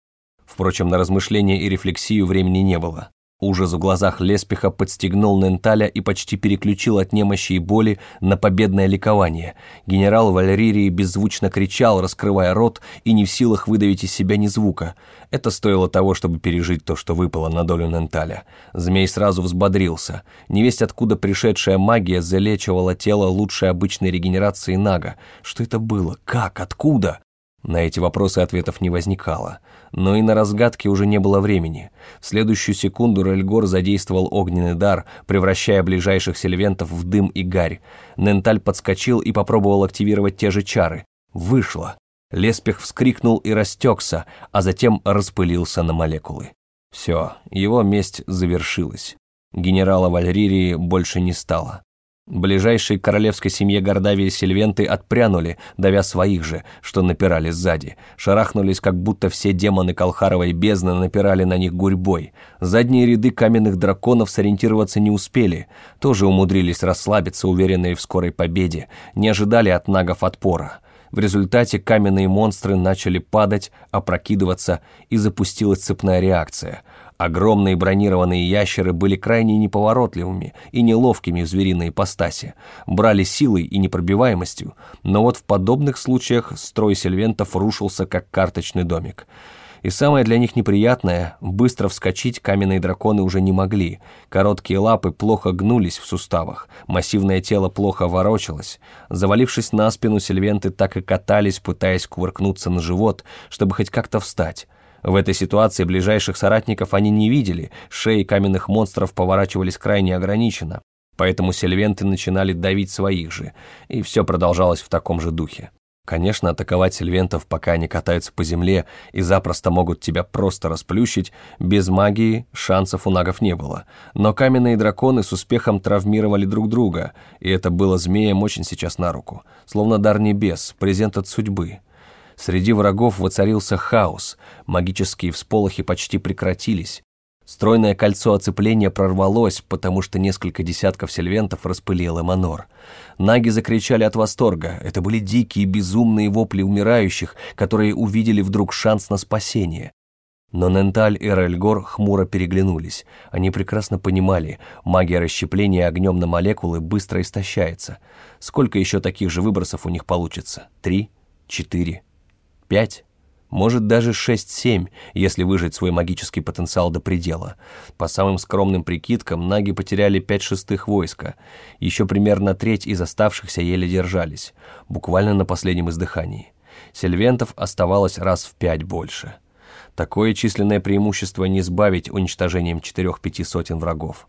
A: Впрочем, на размышления и рефлексию времени не было. Ужас в глазах Леспиха подстегнул Ненталя и почти переключил от немощи и боли на победное ликование. Генерал Валеририи беззвучно кричал, раскрывая рот, и не в силах выдавить из себя ни звука. Это стоило того, чтобы пережить то, что выпало на долю Ненталя. Змей сразу взбодрился. Невесть откуда пришедшая магия залечивала тело лучшей обычной регенерации Нага. Что это было? Как? Откуда? На эти вопросы ответов не возникало, но и на разгадки уже не было времени. В следующую секунду Рельгор задействовал огненный дар, превращая ближайших сельвентов в дым и гарь. Ненталь подскочил и попробовал активировать те же чары. Вышло. Леспех вскрикнул и растекся, а затем распылился на молекулы. Все, его месть завершилась. Генерала Вальририи больше не стало. Ближайшие к королевской семье Гордавии Сильвенты отпрянули, давя своих же, что напирали сзади. Шарахнулись, как будто все демоны Колхаровой бездны напирали на них гурьбой. Задние ряды каменных драконов сориентироваться не успели. Тоже умудрились расслабиться, уверенные в скорой победе. Не ожидали от нагов отпора. В результате каменные монстры начали падать, опрокидываться, и запустилась цепная реакция – Огромные бронированные ящеры были крайне неповоротливыми и неловкими в звериной ипостаси, брали силой и непробиваемостью, но вот в подобных случаях строй сельвентов рушился как карточный домик. И самое для них неприятное, быстро вскочить каменные драконы уже не могли. Короткие лапы плохо гнулись в суставах, массивное тело плохо ворочалось. Завалившись на спину, сельвенты так и катались, пытаясь кувыркнуться на живот, чтобы хоть как-то встать. В этой ситуации ближайших соратников они не видели, шеи каменных монстров поворачивались крайне ограниченно, поэтому сельвенты начинали давить своих же, и все продолжалось в таком же духе. Конечно, атаковать сельвентов, пока они катаются по земле и запросто могут тебя просто расплющить, без магии шансов у нагов не было. Но каменные драконы с успехом травмировали друг друга, и это было змеям очень сейчас на руку. Словно дар небес, презент от судьбы. Среди врагов воцарился хаос, магические всполохи почти прекратились. Стройное кольцо оцепления прорвалось, потому что несколько десятков сельвентов распылил Эманор. Наги закричали от восторга. Это были дикие, безумные вопли умирающих, которые увидели вдруг шанс на спасение. Но Ненталь и Рельгор хмуро переглянулись. Они прекрасно понимали, магия расщепления огнем на молекулы быстро истощается. Сколько еще таких же выбросов у них получится? Три? Четыре? Пять? Может, даже 6-7, если выжать свой магический потенциал до предела. По самым скромным прикидкам, наги потеряли 5 шестых войска. Еще примерно треть из оставшихся еле держались, буквально на последнем издыхании. Сильвентов оставалось раз в пять больше. Такое численное преимущество не сбавить уничтожением четырех-пяти сотен врагов.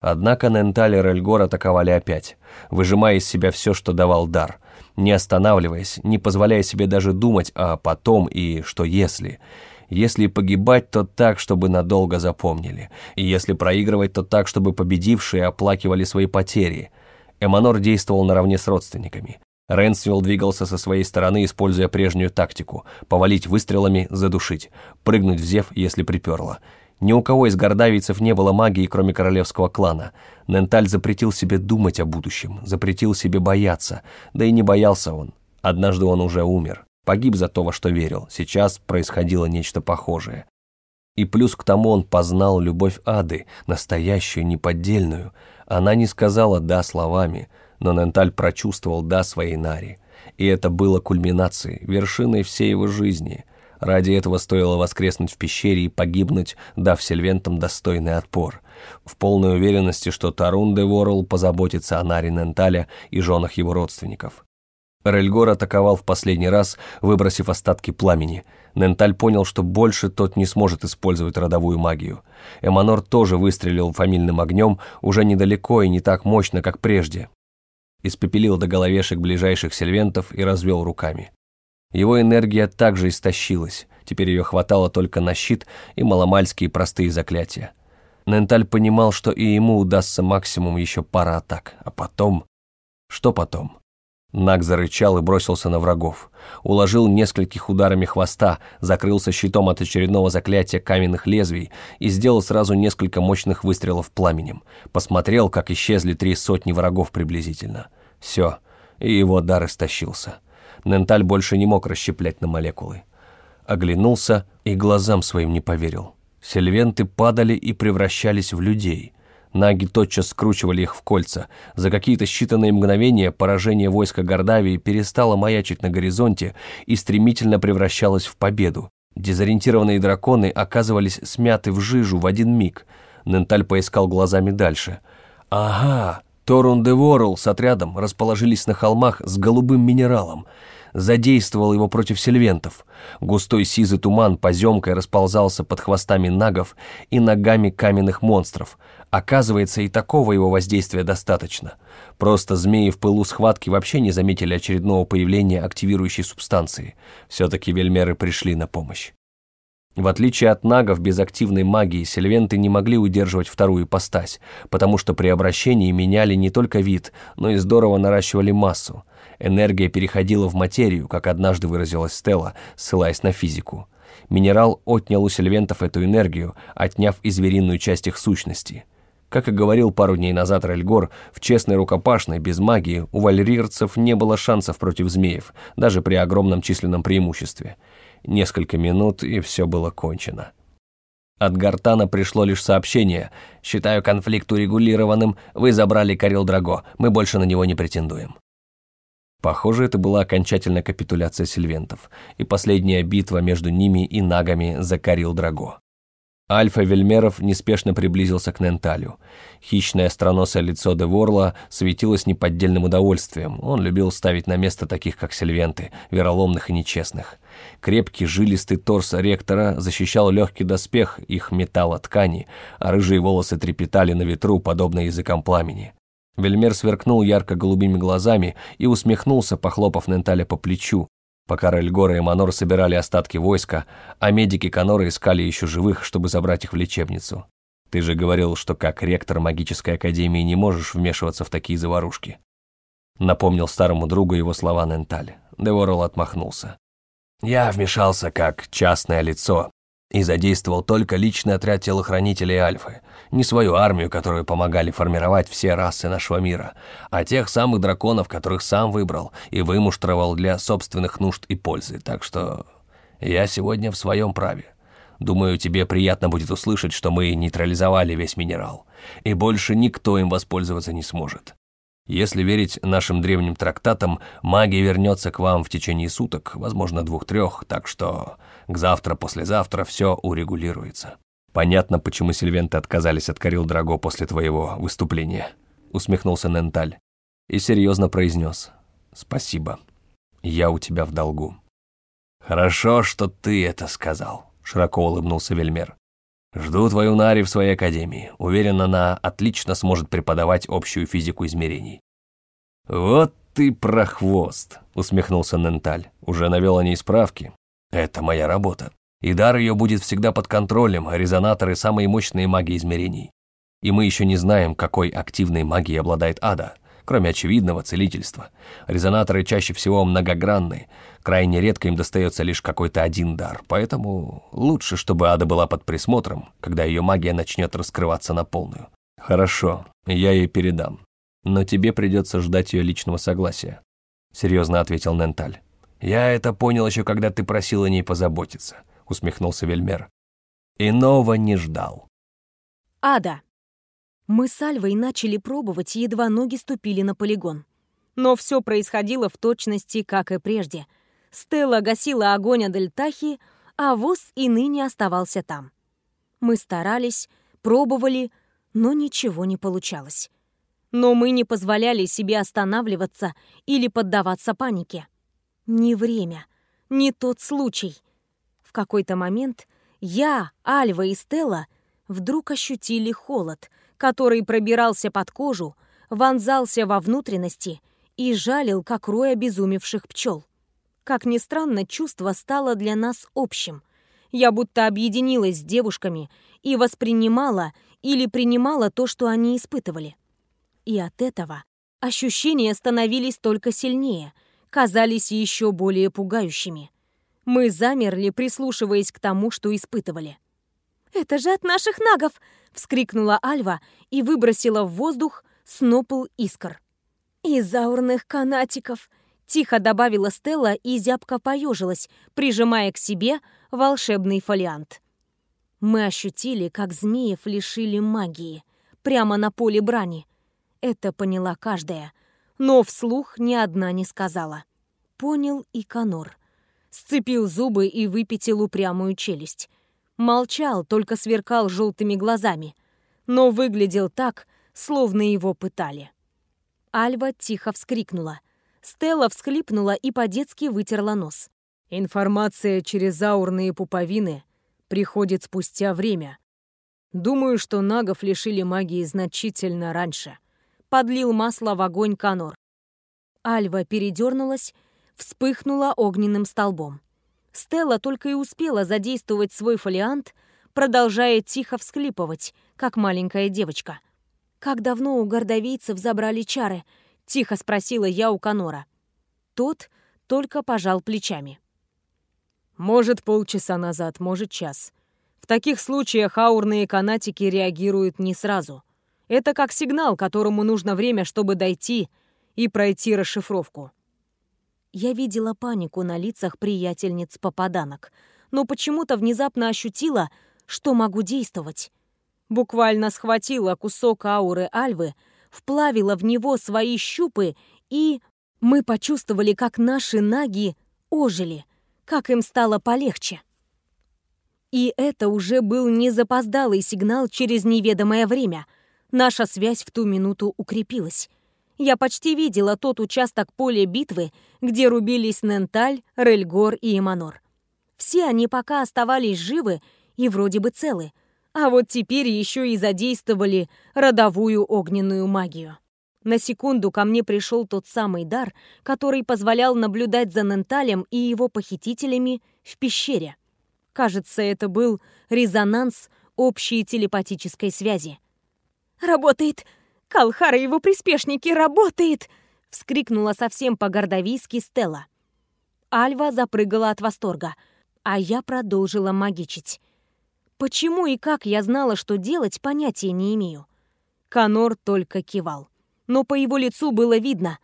A: Однако Ненталь и Рельгор атаковали опять, выжимая из себя все, что давал дар, не останавливаясь, не позволяя себе даже думать о потом и что если. Если погибать, то так, чтобы надолго запомнили. И если проигрывать, то так, чтобы победившие оплакивали свои потери. Эманор действовал наравне с родственниками. Ренсвилл двигался со своей стороны, используя прежнюю тактику – повалить выстрелами, задушить, прыгнуть в зев, если приперло – ни у кого из гордавийцев не было магии, кроме королевского клана. Ненталь запретил себе думать о будущем, запретил себе бояться, да и не боялся он. Однажды он уже умер, погиб за то, во что верил. Сейчас происходило нечто похожее. И плюс к тому он познал любовь Ады, настоящую, неподдельную. Она не сказала «да» словами, но Ненталь прочувствовал «да» своей Нари. И это было кульминацией, вершиной всей его жизни – Ради этого стоило воскреснуть в пещере и погибнуть, дав сельвентам достойный отпор, в полной уверенности, что Тарун де Ворл позаботится о Наре Нентале и женах его родственников. Рельгор атаковал в последний раз, выбросив остатки пламени. Ненталь понял, что больше тот не сможет использовать родовую магию. Эманор тоже выстрелил фамильным огнем, уже недалеко и не так мощно, как прежде. Испепелил до головешек ближайших сельвентов и развел руками. Его энергия также истощилась, теперь ее хватало только на щит и маломальские простые заклятия. Ненталь понимал, что и ему удастся максимум еще пара атак, а потом... Что потом? Наг зарычал и бросился на врагов. Уложил нескольких ударами хвоста, закрылся щитом от очередного заклятия каменных лезвий и сделал сразу несколько мощных выстрелов пламенем. Посмотрел, как исчезли три сотни врагов приблизительно. Все, и его дар истощился. Ненталь больше не мог расщеплять на молекулы. Оглянулся и глазам своим не поверил. Сельвенты падали и превращались в людей. Наги тотчас скручивали их в кольца. За какие-то считанные мгновения поражение войска Гордавии перестало маячить на горизонте и стремительно превращалось в победу. Дезориентированные драконы оказывались смяты в жижу в один миг. Ненталь поискал глазами дальше. «Ага, Торун де Ворл с отрядом расположились на холмах с голубым минералом задействовал его против сельвентов. Густой сизый туман поземкой расползался под хвостами нагов и ногами каменных монстров. Оказывается, и такого его воздействия достаточно. Просто змеи в пылу схватки вообще не заметили очередного появления активирующей субстанции. Все-таки вельмеры пришли на помощь. В отличие от нагов без активной магии, сельвенты не могли удерживать вторую ипостась, потому что при обращении меняли не только вид, но и здорово наращивали массу. Энергия переходила в материю, как однажды выразилась Стелла, ссылаясь на физику. Минерал отнял у сельвентов эту энергию, отняв и звериную часть их сущности. Как и говорил пару дней назад Рельгор, в честной рукопашной, без магии, у вальрирцев не было шансов против змеев, даже при огромном численном преимуществе. Несколько минут, и все было кончено. От Гартана пришло лишь сообщение. «Считаю конфликт урегулированным, вы забрали Карил Драго, мы больше на него не претендуем». Похоже, это была окончательная капитуляция сильвентов, и последняя битва между ними и нагами за Карил Драго. Альфа Вельмеров неспешно приблизился к Ненталю. Хищное остроносое лицо Деворла светилось неподдельным удовольствием. Он любил ставить на место таких, как сельвенты, вероломных и нечестных. Крепкий жилистый торс ректора защищал легкий доспех их металла ткани, а рыжие волосы трепетали на ветру, подобно языкам пламени. Вельмер сверкнул ярко-голубыми глазами и усмехнулся, похлопав Ненталя по плечу, пока Рельгора и Манор собирали остатки войска, а медики Конора искали еще живых, чтобы забрать их в лечебницу. Ты же говорил, что как ректор магической академии не можешь вмешиваться в такие заварушки. Напомнил старому другу его слова Ненталь. Деворол отмахнулся. Я вмешался как частное лицо, и задействовал только личный отряд телохранителей Альфы, не свою армию, которую помогали формировать все расы нашего мира, а тех самых драконов, которых сам выбрал и вымуштровал для собственных нужд и пользы. Так что я сегодня в своем праве. Думаю, тебе приятно будет услышать, что мы нейтрализовали весь минерал, и больше никто им воспользоваться не сможет. Если верить нашим древним трактатам, магия вернется к вам в течение суток, возможно, двух-трех, так что к завтра-послезавтра все урегулируется. Понятно, почему сильвенты отказались от Карил Драго после твоего выступления, усмехнулся Ненталь и серьезно произнес «Спасибо, я у тебя в долгу». «Хорошо, что ты это сказал», — широко улыбнулся Вельмер. «Жду твою Нари в своей академии. Уверен, она отлично сможет преподавать общую физику измерений». «Вот ты прохвост», — усмехнулся Ненталь. «Уже навел о ней справки. Это моя работа. И дар ее будет всегда под контролем, резонаторы — самые мощные маги измерений. И мы еще не знаем, какой активной магией обладает Ада, кроме очевидного целительства. Резонаторы чаще всего многогранны, крайне редко им достается лишь какой-то один дар, поэтому лучше, чтобы Ада была под присмотром, когда ее магия начнет раскрываться на полную. Хорошо, я ей передам. Но тебе придется ждать ее личного согласия, серьезно ответил Ненталь. Я это понял еще, когда ты просил о ней позаботиться, усмехнулся Вельмер. Иного не ждал.
B: Ада. Мы с Альвой начали пробовать, едва ноги ступили на полигон. Но все происходило в точности, как и прежде. Стелла гасила огонь Адельтахи, а воз и ныне оставался там. Мы старались, пробовали, но ничего не получалось. Но мы не позволяли себе останавливаться или поддаваться панике. Не время, не тот случай. В какой-то момент я, Альва и Стелла вдруг ощутили холод — который пробирался под кожу, вонзался во внутренности и жалил, как рой обезумевших пчел. Как ни странно, чувство стало для нас общим. Я будто объединилась с девушками и воспринимала или принимала то, что они испытывали. И от этого ощущения становились только сильнее, казались еще более пугающими. Мы замерли, прислушиваясь к тому, что испытывали. «Это же от наших нагов!» — вскрикнула Альва и выбросила в воздух снопл искр. «Из аурных канатиков!» — тихо добавила Стелла и зябко поежилась, прижимая к себе волшебный фолиант. Мы ощутили, как змеев лишили магии, прямо на поле брани. Это поняла каждая, но вслух ни одна не сказала. Понял и Конор. Сцепил зубы и выпятил упрямую челюсть. Молчал, только сверкал желтыми глазами, но выглядел так, словно его пытали. Альва тихо вскрикнула. Стелла всхлипнула и по-детски вытерла нос. Информация через аурные пуповины приходит спустя время. Думаю, что нагов лишили магии значительно раньше. Подлил масло в огонь Канор. Альва передернулась, вспыхнула огненным столбом. Стелла только и успела задействовать свой фолиант, продолжая тихо всклипывать, как маленькая девочка. «Как давно у гордовейцев забрали чары?» — тихо спросила я у Конора. Тот только пожал плечами. «Может, полчаса назад, может, час. В таких случаях аурные канатики реагируют не сразу. Это как сигнал, которому нужно время, чтобы дойти и пройти расшифровку я видела панику на лицах приятельниц попаданок, но почему-то внезапно ощутила, что могу действовать. Буквально схватила кусок ауры Альвы, вплавила в него свои щупы, и мы почувствовали, как наши наги ожили, как им стало полегче. И это уже был не запоздалый сигнал через неведомое время. Наша связь в ту минуту укрепилась. Я почти видела тот участок поля битвы, где рубились Ненталь, Рельгор и Эманор. Все они пока оставались живы и вроде бы целы, а вот теперь еще и задействовали родовую огненную магию. На секунду ко мне пришел тот самый дар, который позволял наблюдать за Ненталем и его похитителями в пещере. Кажется, это был резонанс общей телепатической связи. «Работает!» Калхар и его приспешники работает!» — вскрикнула совсем по-гордовийски Стелла. Альва запрыгала от восторга, а я продолжила магичить. Почему и как я знала, что делать, понятия не имею. Конор только кивал. Но по его лицу было видно.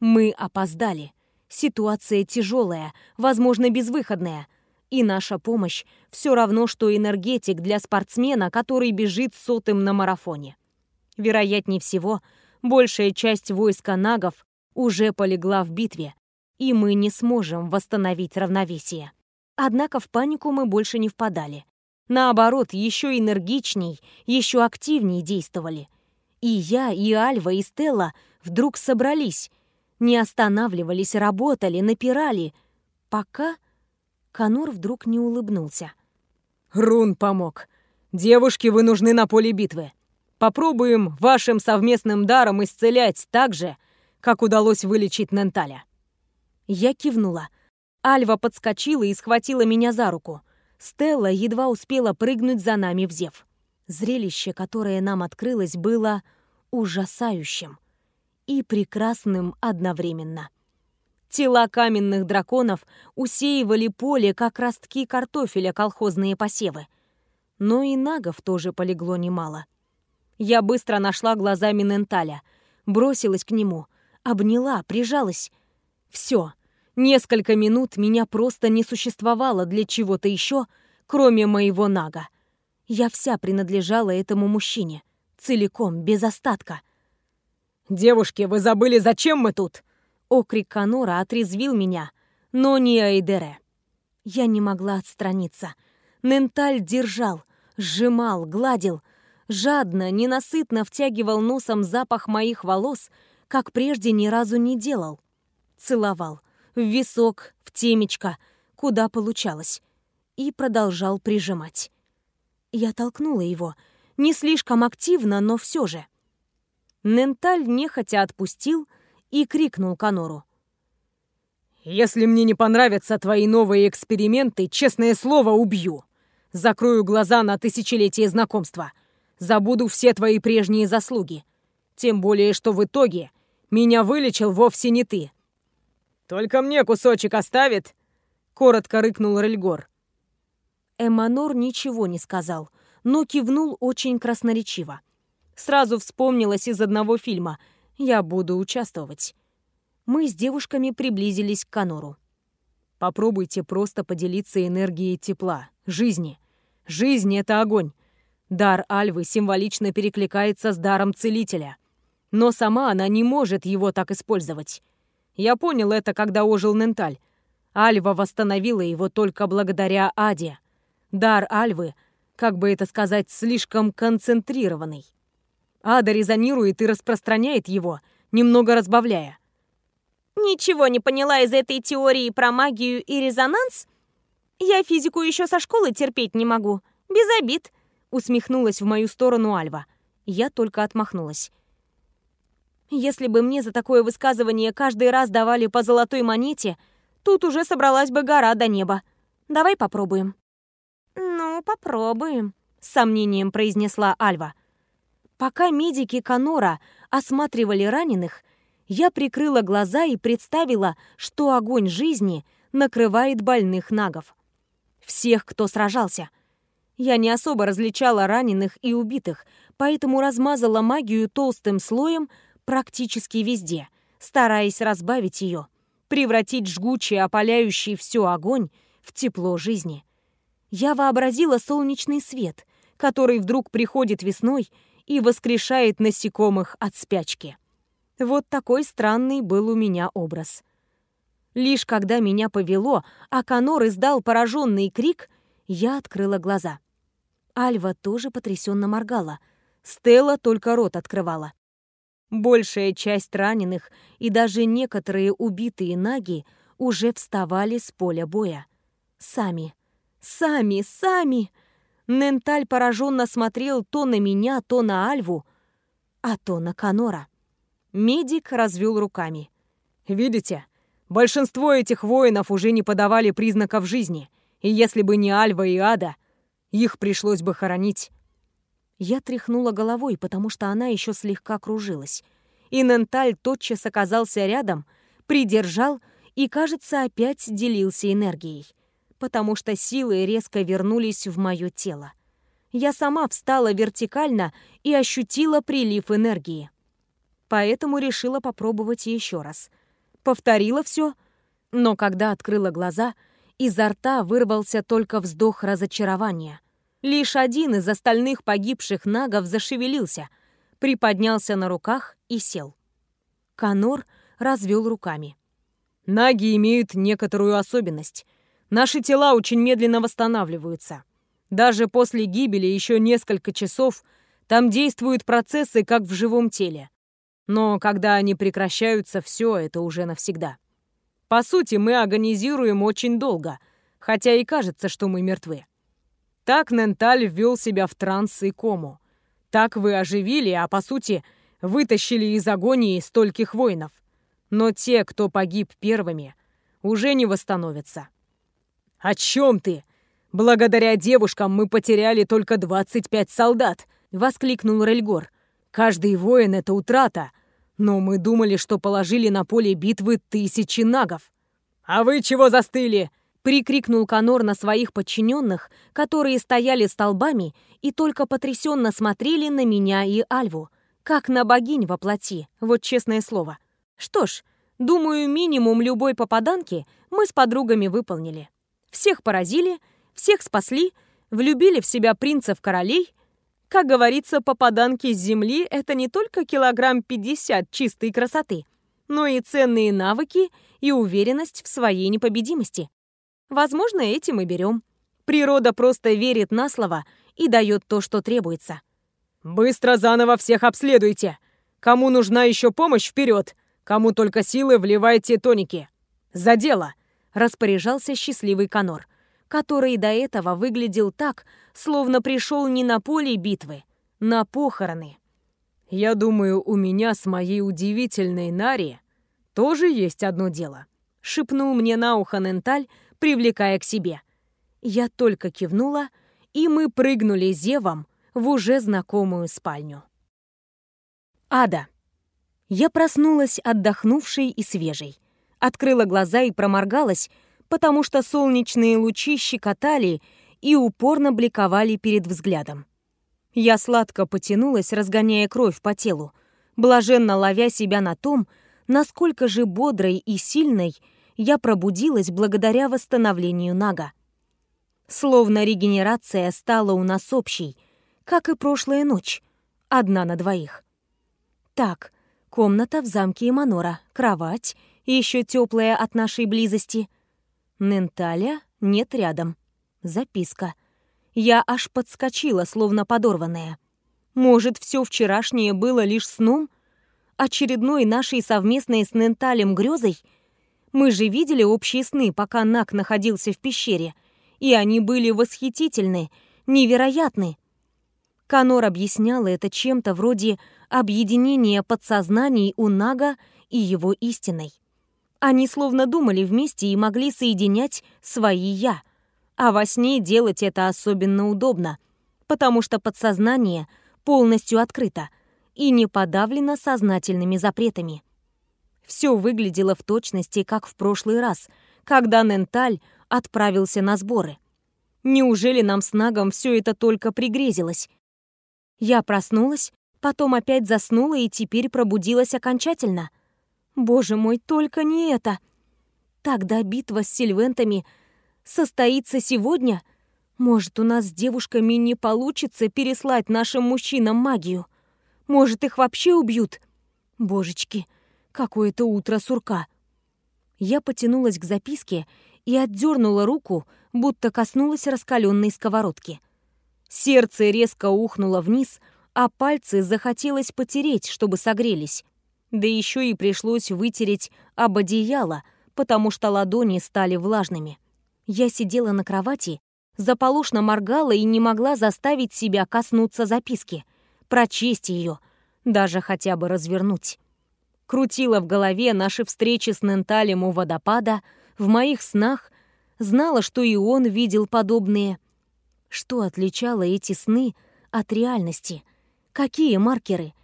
B: Мы опоздали. Ситуация тяжелая, возможно, безвыходная. И наша помощь все равно, что энергетик для спортсмена, который бежит сотым на марафоне. Вероятнее всего, большая часть войска нагов уже полегла в битве, и мы не сможем восстановить равновесие. Однако в панику мы больше не впадали. Наоборот, еще энергичней, еще активнее действовали. И я, и Альва, и Стелла вдруг собрались, не останавливались, работали, напирали, пока Конор вдруг не улыбнулся.
C: «Рун помог. Девушки, вы нужны на поле битвы. Попробуем вашим совместным даром исцелять так же, как удалось вылечить Ненталя».
B: Я кивнула. Альва подскочила и схватила меня за руку. Стелла едва успела прыгнуть за нами в зев. Зрелище, которое нам открылось, было ужасающим и прекрасным одновременно. Тела каменных драконов усеивали поле, как ростки картофеля колхозные посевы. Но и нагов тоже полегло немало. Я быстро нашла глазами Ненталя, бросилась к нему, обняла, прижалась. Все, несколько минут меня просто не существовало для чего-то еще, кроме моего нага. Я вся принадлежала этому мужчине, целиком, без остатка.
C: «Девушки, вы забыли, зачем мы тут?»
B: Окрик Канора отрезвил меня, но не Айдере. Я не могла отстраниться. Ненталь держал, сжимал, гладил, жадно, ненасытно втягивал носом запах моих волос, как прежде ни разу не делал. Целовал. В висок, в темечко, куда получалось. И продолжал прижимать. Я толкнула его. Не слишком активно, но все же. Ненталь нехотя отпустил и крикнул Канору.
C: «Если мне не понравятся твои новые эксперименты, честное слово, убью. Закрою глаза на тысячелетие знакомства. Забуду все твои прежние заслуги. Тем более, что в итоге меня вылечил вовсе не ты. Только мне кусочек оставит?» Коротко рыкнул Рельгор.
B: Эманор ничего не сказал, но кивнул очень красноречиво. Сразу вспомнилось из одного фильма «Я буду участвовать». Мы с девушками приблизились к Конору.
C: Попробуйте просто поделиться энергией тепла, жизни. Жизнь — это огонь. Дар Альвы символично перекликается с даром Целителя. Но сама она не может его так использовать. Я понял это, когда ожил Ненталь. Альва восстановила его только благодаря Аде. Дар Альвы, как бы это сказать, слишком концентрированный. Ада резонирует и распространяет его, немного разбавляя.
B: Ничего не поняла из этой теории про магию и резонанс? Я физику еще со школы терпеть не могу. Без обид. Усмехнулась в мою сторону Альва. Я только отмахнулась. Если бы мне за такое высказывание каждый раз давали по золотой монете, тут уже собралась бы гора до неба. Давай попробуем. Ну, попробуем, с сомнением произнесла Альва. Пока медики Канора осматривали раненых, я прикрыла глаза и представила, что огонь жизни накрывает больных нагов. Всех, кто сражался. Я не особо различала раненых и убитых, поэтому размазала магию толстым слоем практически везде, стараясь разбавить ее, превратить жгучий, опаляющий все огонь в тепло жизни. Я вообразила солнечный свет, который вдруг приходит весной и воскрешает насекомых от спячки. Вот такой странный был у меня образ. Лишь когда меня повело, а Конор издал пораженный крик, я открыла глаза. Альва тоже потрясенно моргала. Стелла только рот открывала. Большая часть раненых и даже некоторые убитые наги уже вставали с поля боя. Сами. Сами, сами! Ненталь пораженно смотрел то на меня, то на Альву, а то на Канора. Медик развел руками.
C: «Видите, большинство этих воинов уже не подавали признаков жизни, и если бы не Альва и Ада, их пришлось бы хоронить».
B: Я тряхнула головой, потому что она еще слегка кружилась. И Ненталь тотчас оказался рядом, придержал и, кажется, опять делился энергией потому что силы резко вернулись в мое тело.
D: я сама встала вертикально и ощутила прилив энергии. Поэтому решила попробовать еще раз. Повторила все, но когда открыла глаза, изо рта вырвался только вздох разочарования. Лишь один из остальных погибших нагов зашевелился, приподнялся на руках и сел. Канор развел руками.
B: Наги имеют некоторую особенность. Наши тела очень медленно восстанавливаются. Даже после гибели еще несколько часов там действуют процессы, как в живом теле. Но когда они прекращаются, все это уже навсегда. По сути, мы агонизируем очень долго, хотя и кажется, что мы мертвы. Так Ненталь ввел себя в транс и кому. Так вы оживили, а по сути вытащили из агонии стольких воинов. Но те, кто погиб первыми, уже не восстановятся. «О чем ты?» «Благодаря девушкам мы потеряли только 25 солдат!» — воскликнул Рельгор. «Каждый воин — это утрата, но мы думали, что положили на поле битвы тысячи нагов». «А вы чего застыли?» — прикрикнул Конор на своих подчиненных, которые стояли столбами и только потрясенно смотрели на меня и Альву, как на богинь во плоти, вот честное слово. Что ж, думаю, минимум любой попаданки мы с подругами выполнили. Всех поразили — всех спасли, влюбили в себя принцев-королей. Как говорится, попаданки с земли — это не только килограмм 50 чистой красоты, но и ценные навыки и уверенность в своей непобедимости. Возможно, этим и берем. Природа просто верит на слово и дает то, что требуется. «Быстро заново всех обследуйте! Кому нужна еще помощь, вперед! Кому только силы, вливайте тоники! За дело!» — распоряжался счастливый Конор который до этого выглядел так, словно пришел не на поле битвы, на похороны. «Я думаю, у меня с моей удивительной Нари тоже есть одно дело», — шепнул мне на ухо Ненталь, привлекая к себе. Я только кивнула, и мы прыгнули зевом в уже знакомую спальню. Ада. Я проснулась отдохнувшей и свежей. Открыла глаза и проморгалась, потому что солнечные лучи щекотали и упорно бликовали перед взглядом. Я сладко потянулась, разгоняя кровь по телу, блаженно ловя себя на том, насколько же бодрой и сильной я пробудилась благодаря восстановлению Нага. Словно регенерация стала у нас общей, как и прошлая ночь, одна на двоих. Так, комната в замке Эманора, кровать, еще теплая от нашей близости, Ненталя нет рядом. Записка. Я аж подскочила, словно подорванная. Может, все вчерашнее было лишь сном? Очередной нашей совместной с Ненталем грезой? Мы же видели общие сны, пока Нак находился в пещере, и они были восхитительны, невероятны. Канор объясняла это чем-то вроде объединения подсознаний у Нага и его истиной. Они словно думали вместе и могли соединять свои «я». А во сне делать это особенно удобно, потому что подсознание полностью открыто и не подавлено сознательными запретами. Все выглядело в точности, как в прошлый раз, когда Ненталь отправился на сборы. Неужели нам с Нагом все это только пригрезилось? Я проснулась, потом опять заснула и теперь пробудилась окончательно. Боже мой, только не это! Тогда битва с сильвентами состоится сегодня? Может, у нас с девушками не получится переслать нашим мужчинам магию? Может, их вообще убьют? Божечки, какое-то утро сурка. Я потянулась к записке и отдернула руку, будто коснулась раскаленной сковородки. Сердце резко ухнуло вниз, а пальцы захотелось потереть, чтобы согрелись. Да еще и пришлось вытереть об одеяло, потому что ладони стали влажными. Я сидела на кровати, заполошно моргала и не могла заставить себя коснуться записки, прочесть ее, даже хотя бы развернуть. Крутила в голове наши встречи с Ненталем у водопада, в моих снах, знала, что и он видел подобные. Что отличало эти сны от реальности? Какие маркеры?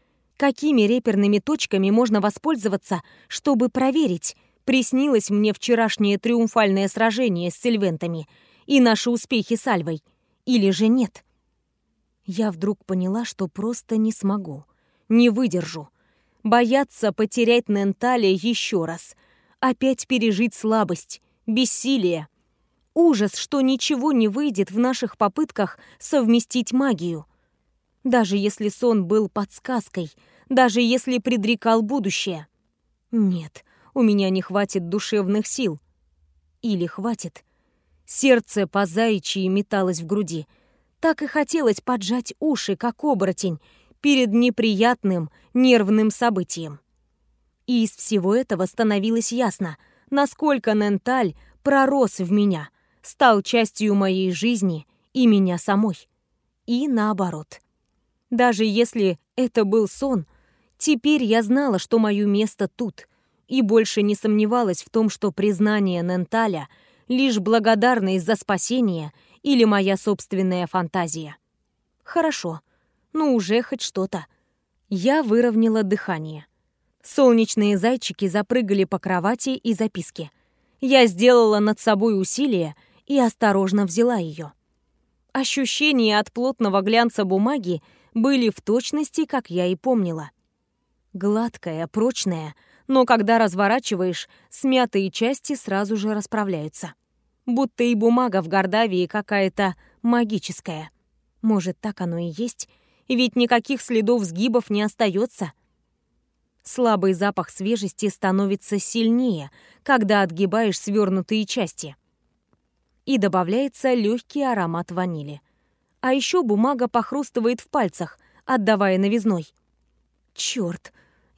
B: Какими реперными точками можно воспользоваться, чтобы проверить, приснилось мне вчерашнее триумфальное сражение с сильвентами и наши успехи с Альвой, или же нет? Я вдруг поняла, что просто не смогу, не выдержу. Бояться потерять Ненталия еще раз, опять пережить слабость, бессилие, ужас, что ничего не выйдет в наших попытках совместить магию. Даже если сон был подсказкой, даже если предрекал будущее. Нет, у меня не хватит душевных сил. Или хватит. Сердце по заячьи металось в груди. Так и хотелось поджать уши, как оборотень, перед неприятным нервным событием. И из всего этого становилось ясно, насколько Ненталь пророс в меня, стал частью моей жизни и меня самой. И наоборот. Даже если это был сон, теперь я знала, что мое место тут, и больше не сомневалась в том, что признание Ненталя — лишь благодарность за спасение или моя собственная фантазия. Хорошо, ну уже хоть что-то. Я выровняла дыхание. Солнечные зайчики запрыгали по кровати и записке. Я сделала над собой усилие и осторожно взяла ее. Ощущения от плотного глянца бумаги были в точности, как я и помнила. Гладкая, прочная, но когда разворачиваешь, смятые части сразу же расправляются. Будто и бумага в Гордавии какая-то магическая. Может, так оно и есть, ведь никаких следов сгибов не остается. Слабый запах свежести становится сильнее, когда отгибаешь свернутые части. И добавляется легкий аромат ванили — а еще бумага похрустывает в пальцах, отдавая новизной. Черт,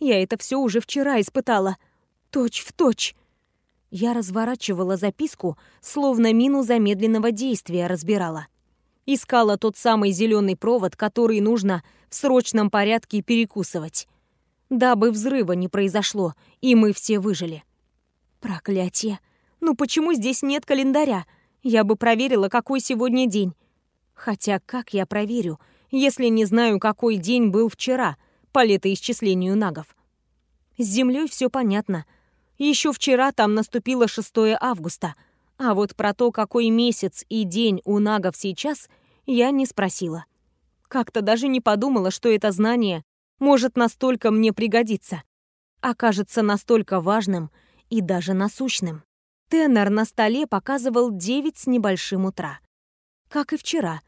B: я это все уже вчера испытала. Точь в точь. Я разворачивала записку, словно мину замедленного действия разбирала. Искала тот самый зеленый провод, который нужно в срочном порядке перекусывать. Дабы взрыва не произошло, и мы все выжили. Проклятие. Ну почему здесь нет календаря? Я бы проверила, какой сегодня день. Хотя как я проверю, если не знаю, какой день был вчера по летоисчислению нагов? С Землей все понятно. Еще вчера там наступило 6 августа, а вот про то, какой месяц и день у нагов сейчас, я не спросила. Как-то даже не подумала, что это знание может настолько мне пригодиться. Окажется настолько важным и даже насущным. Тенор на столе показывал 9 с небольшим утра как и вчера.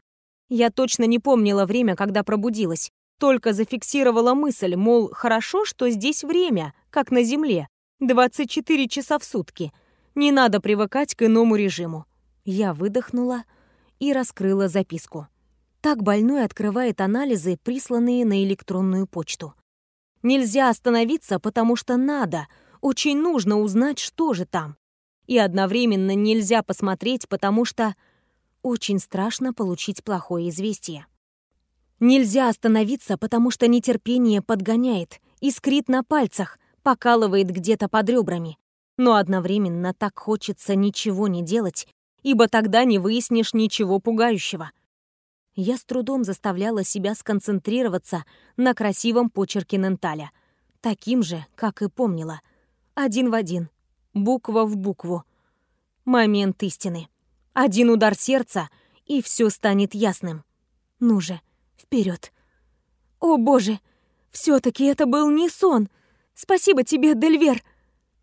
B: Я точно не помнила время, когда пробудилась, только зафиксировала мысль, мол, хорошо, что здесь время, как на Земле, 24 часа в сутки. Не надо привыкать к иному режиму. Я выдохнула и раскрыла записку. Так больной открывает анализы, присланные на электронную почту. Нельзя остановиться, потому что надо, очень нужно узнать, что же там. И одновременно нельзя посмотреть, потому что очень страшно получить плохое известие. Нельзя остановиться, потому что нетерпение подгоняет, искрит на пальцах, покалывает где-то под ребрами. Но одновременно так хочется ничего не делать, ибо тогда не выяснишь ничего пугающего. Я с трудом заставляла себя сконцентрироваться на красивом почерке Ненталя, таким же, как и помнила. Один в один, буква в букву. Момент истины. Один удар сердца, и все станет ясным. Ну же, вперед. О боже, все-таки это был не сон. Спасибо тебе, Дельвер.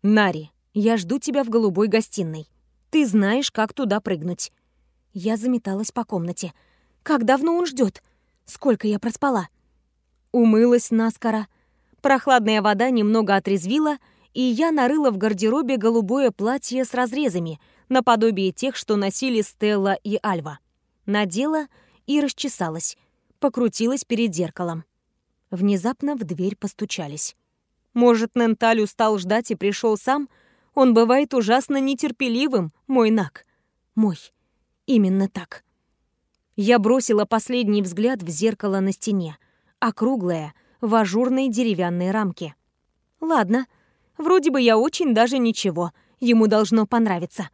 B: Нари, я жду тебя в голубой гостиной. Ты знаешь, как туда прыгнуть. Я заметалась по комнате. Как давно он ждет? Сколько я проспала? Умылась наскоро. Прохладная вода немного отрезвила, и я нарыла в гардеробе голубое платье с разрезами — наподобие тех, что носили Стелла и Альва. Надела и расчесалась, покрутилась перед зеркалом. Внезапно в дверь постучались. Может, Ненталь устал ждать и пришел сам? Он бывает ужасно нетерпеливым, мой Нак. Мой. Именно так. Я бросила последний взгляд в зеркало на стене, округлое, в ажурной деревянной рамке. Ладно, вроде бы я очень даже ничего, ему должно понравиться.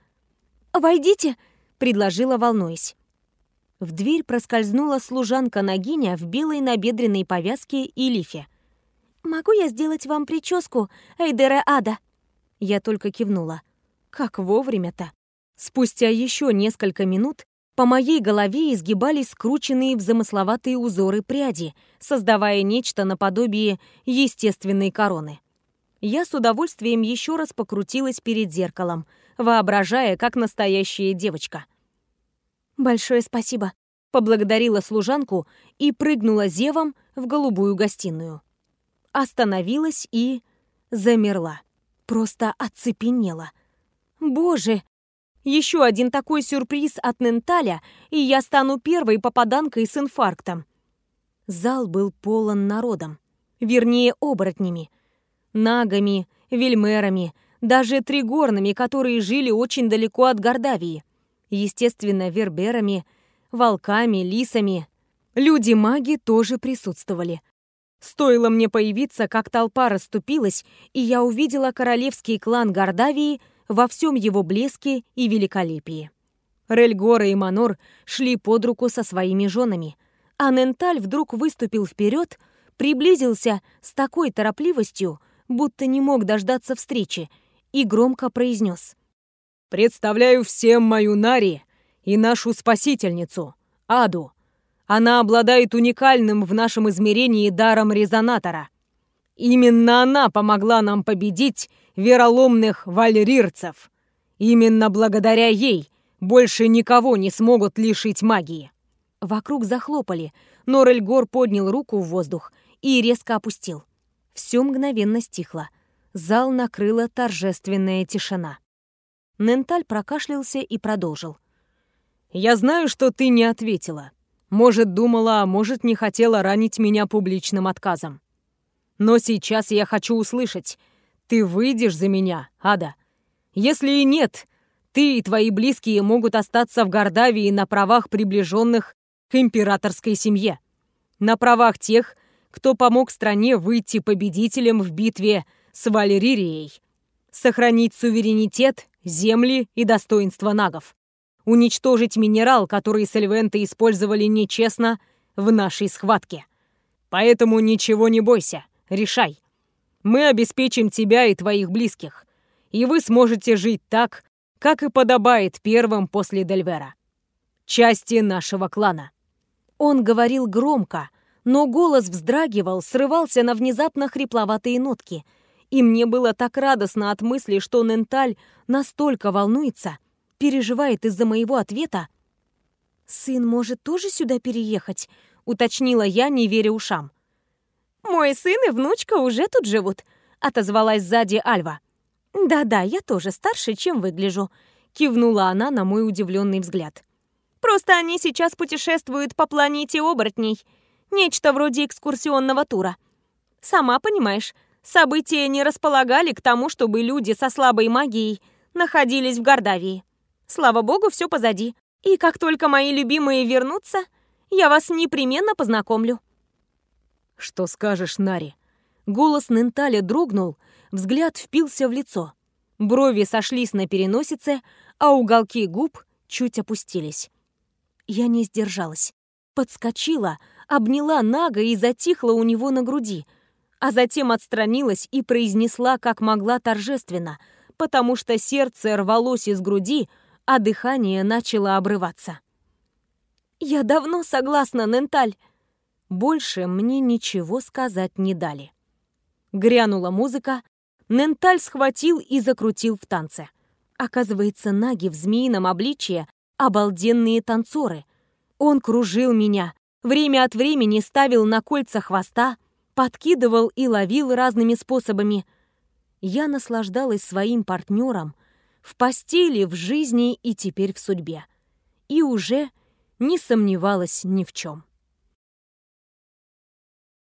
B: «Войдите!» — предложила, волнуясь. В дверь проскользнула служанка Нагиня в белой набедренной повязке и лифе. «Могу я сделать вам прическу, Эйдера Ада?» Я только кивнула. Как вовремя-то. Спустя еще несколько минут По моей голове изгибались скрученные в замысловатые узоры пряди, создавая нечто наподобие естественной короны. Я с удовольствием еще раз покрутилась перед зеркалом, воображая, как настоящая девочка. «Большое спасибо», — поблагодарила служанку и прыгнула зевом в голубую гостиную. Остановилась и замерла. Просто оцепенела. «Боже!» Еще один такой сюрприз от Ненталя, и я стану первой попаданкой с инфарктом. Зал был полон народом. Вернее, оборотнями. Нагами, вельмерами, даже тригорными, которые жили очень далеко от Гордавии. Естественно, верберами, волками, лисами. Люди-маги тоже присутствовали. Стоило мне появиться, как толпа расступилась, и я увидела королевский клан Гордавии — во всем его блеске и великолепии. Рельгора и Манор шли под руку со своими женами, а Ненталь вдруг выступил вперед, приблизился с такой торопливостью, будто не мог дождаться встречи, и громко произнес. «Представляю всем мою Нари и нашу спасительницу, Аду. Она обладает уникальным в нашем измерении даром резонатора. Именно она помогла нам победить вероломных вальрирцев. Именно благодаря ей больше никого не смогут лишить магии. Вокруг захлопали, но Рельгор поднял руку в воздух и резко опустил. Все мгновенно стихло. Зал накрыла торжественная тишина. Ненталь прокашлялся и продолжил. «Я знаю, что ты не ответила. Может, думала, а может, не хотела ранить меня публичным отказом. Но сейчас я хочу услышать, ты выйдешь за меня, Ада? Если и нет, ты и твои близкие могут остаться в Гордавии на правах приближенных к императорской семье. На правах тех, кто помог стране выйти победителем в битве с Валеририей. Сохранить суверенитет, земли и достоинство нагов. Уничтожить минерал, который сальвенты использовали нечестно в нашей схватке. Поэтому ничего не бойся, решай. Мы обеспечим тебя и твоих близких, и вы сможете жить так, как и подобает первым после Дельвера. Части нашего клана». Он говорил громко, но голос вздрагивал, срывался на внезапно хрипловатые нотки. И мне было так радостно от мысли, что Ненталь настолько волнуется, переживает из-за моего ответа. «Сын может тоже сюда переехать?» — уточнила я, не веря ушам. «Мой сын и внучка уже тут живут», — отозвалась сзади Альва. «Да-да, я тоже старше, чем выгляжу», — кивнула она на мой удивленный взгляд. «Просто они сейчас путешествуют по планете оборотней. Нечто вроде экскурсионного тура. Сама понимаешь, события не располагали к тому, чтобы люди со слабой магией находились в Гордавии. Слава богу, все позади. И как только мои любимые вернутся, я вас непременно познакомлю».
C: «Что скажешь, Нари?» Голос Ненталя дрогнул, взгляд впился в лицо. Брови сошлись на переносице, а уголки губ чуть опустились. Я не сдержалась. Подскочила, обняла Нага и затихла у него на груди, а затем отстранилась и произнесла как могла торжественно, потому что сердце рвалось из груди, а дыхание начало обрываться. «Я давно согласна, Ненталь!» Больше мне ничего сказать не дали. Грянула музыка, Ненталь схватил и закрутил в танце. Оказывается, наги в змеином обличье — обалденные танцоры. Он кружил меня, время от времени ставил на кольца хвоста, подкидывал и ловил разными способами. Я наслаждалась своим партнером в постели, в жизни и теперь в судьбе. И уже не сомневалась ни в чем.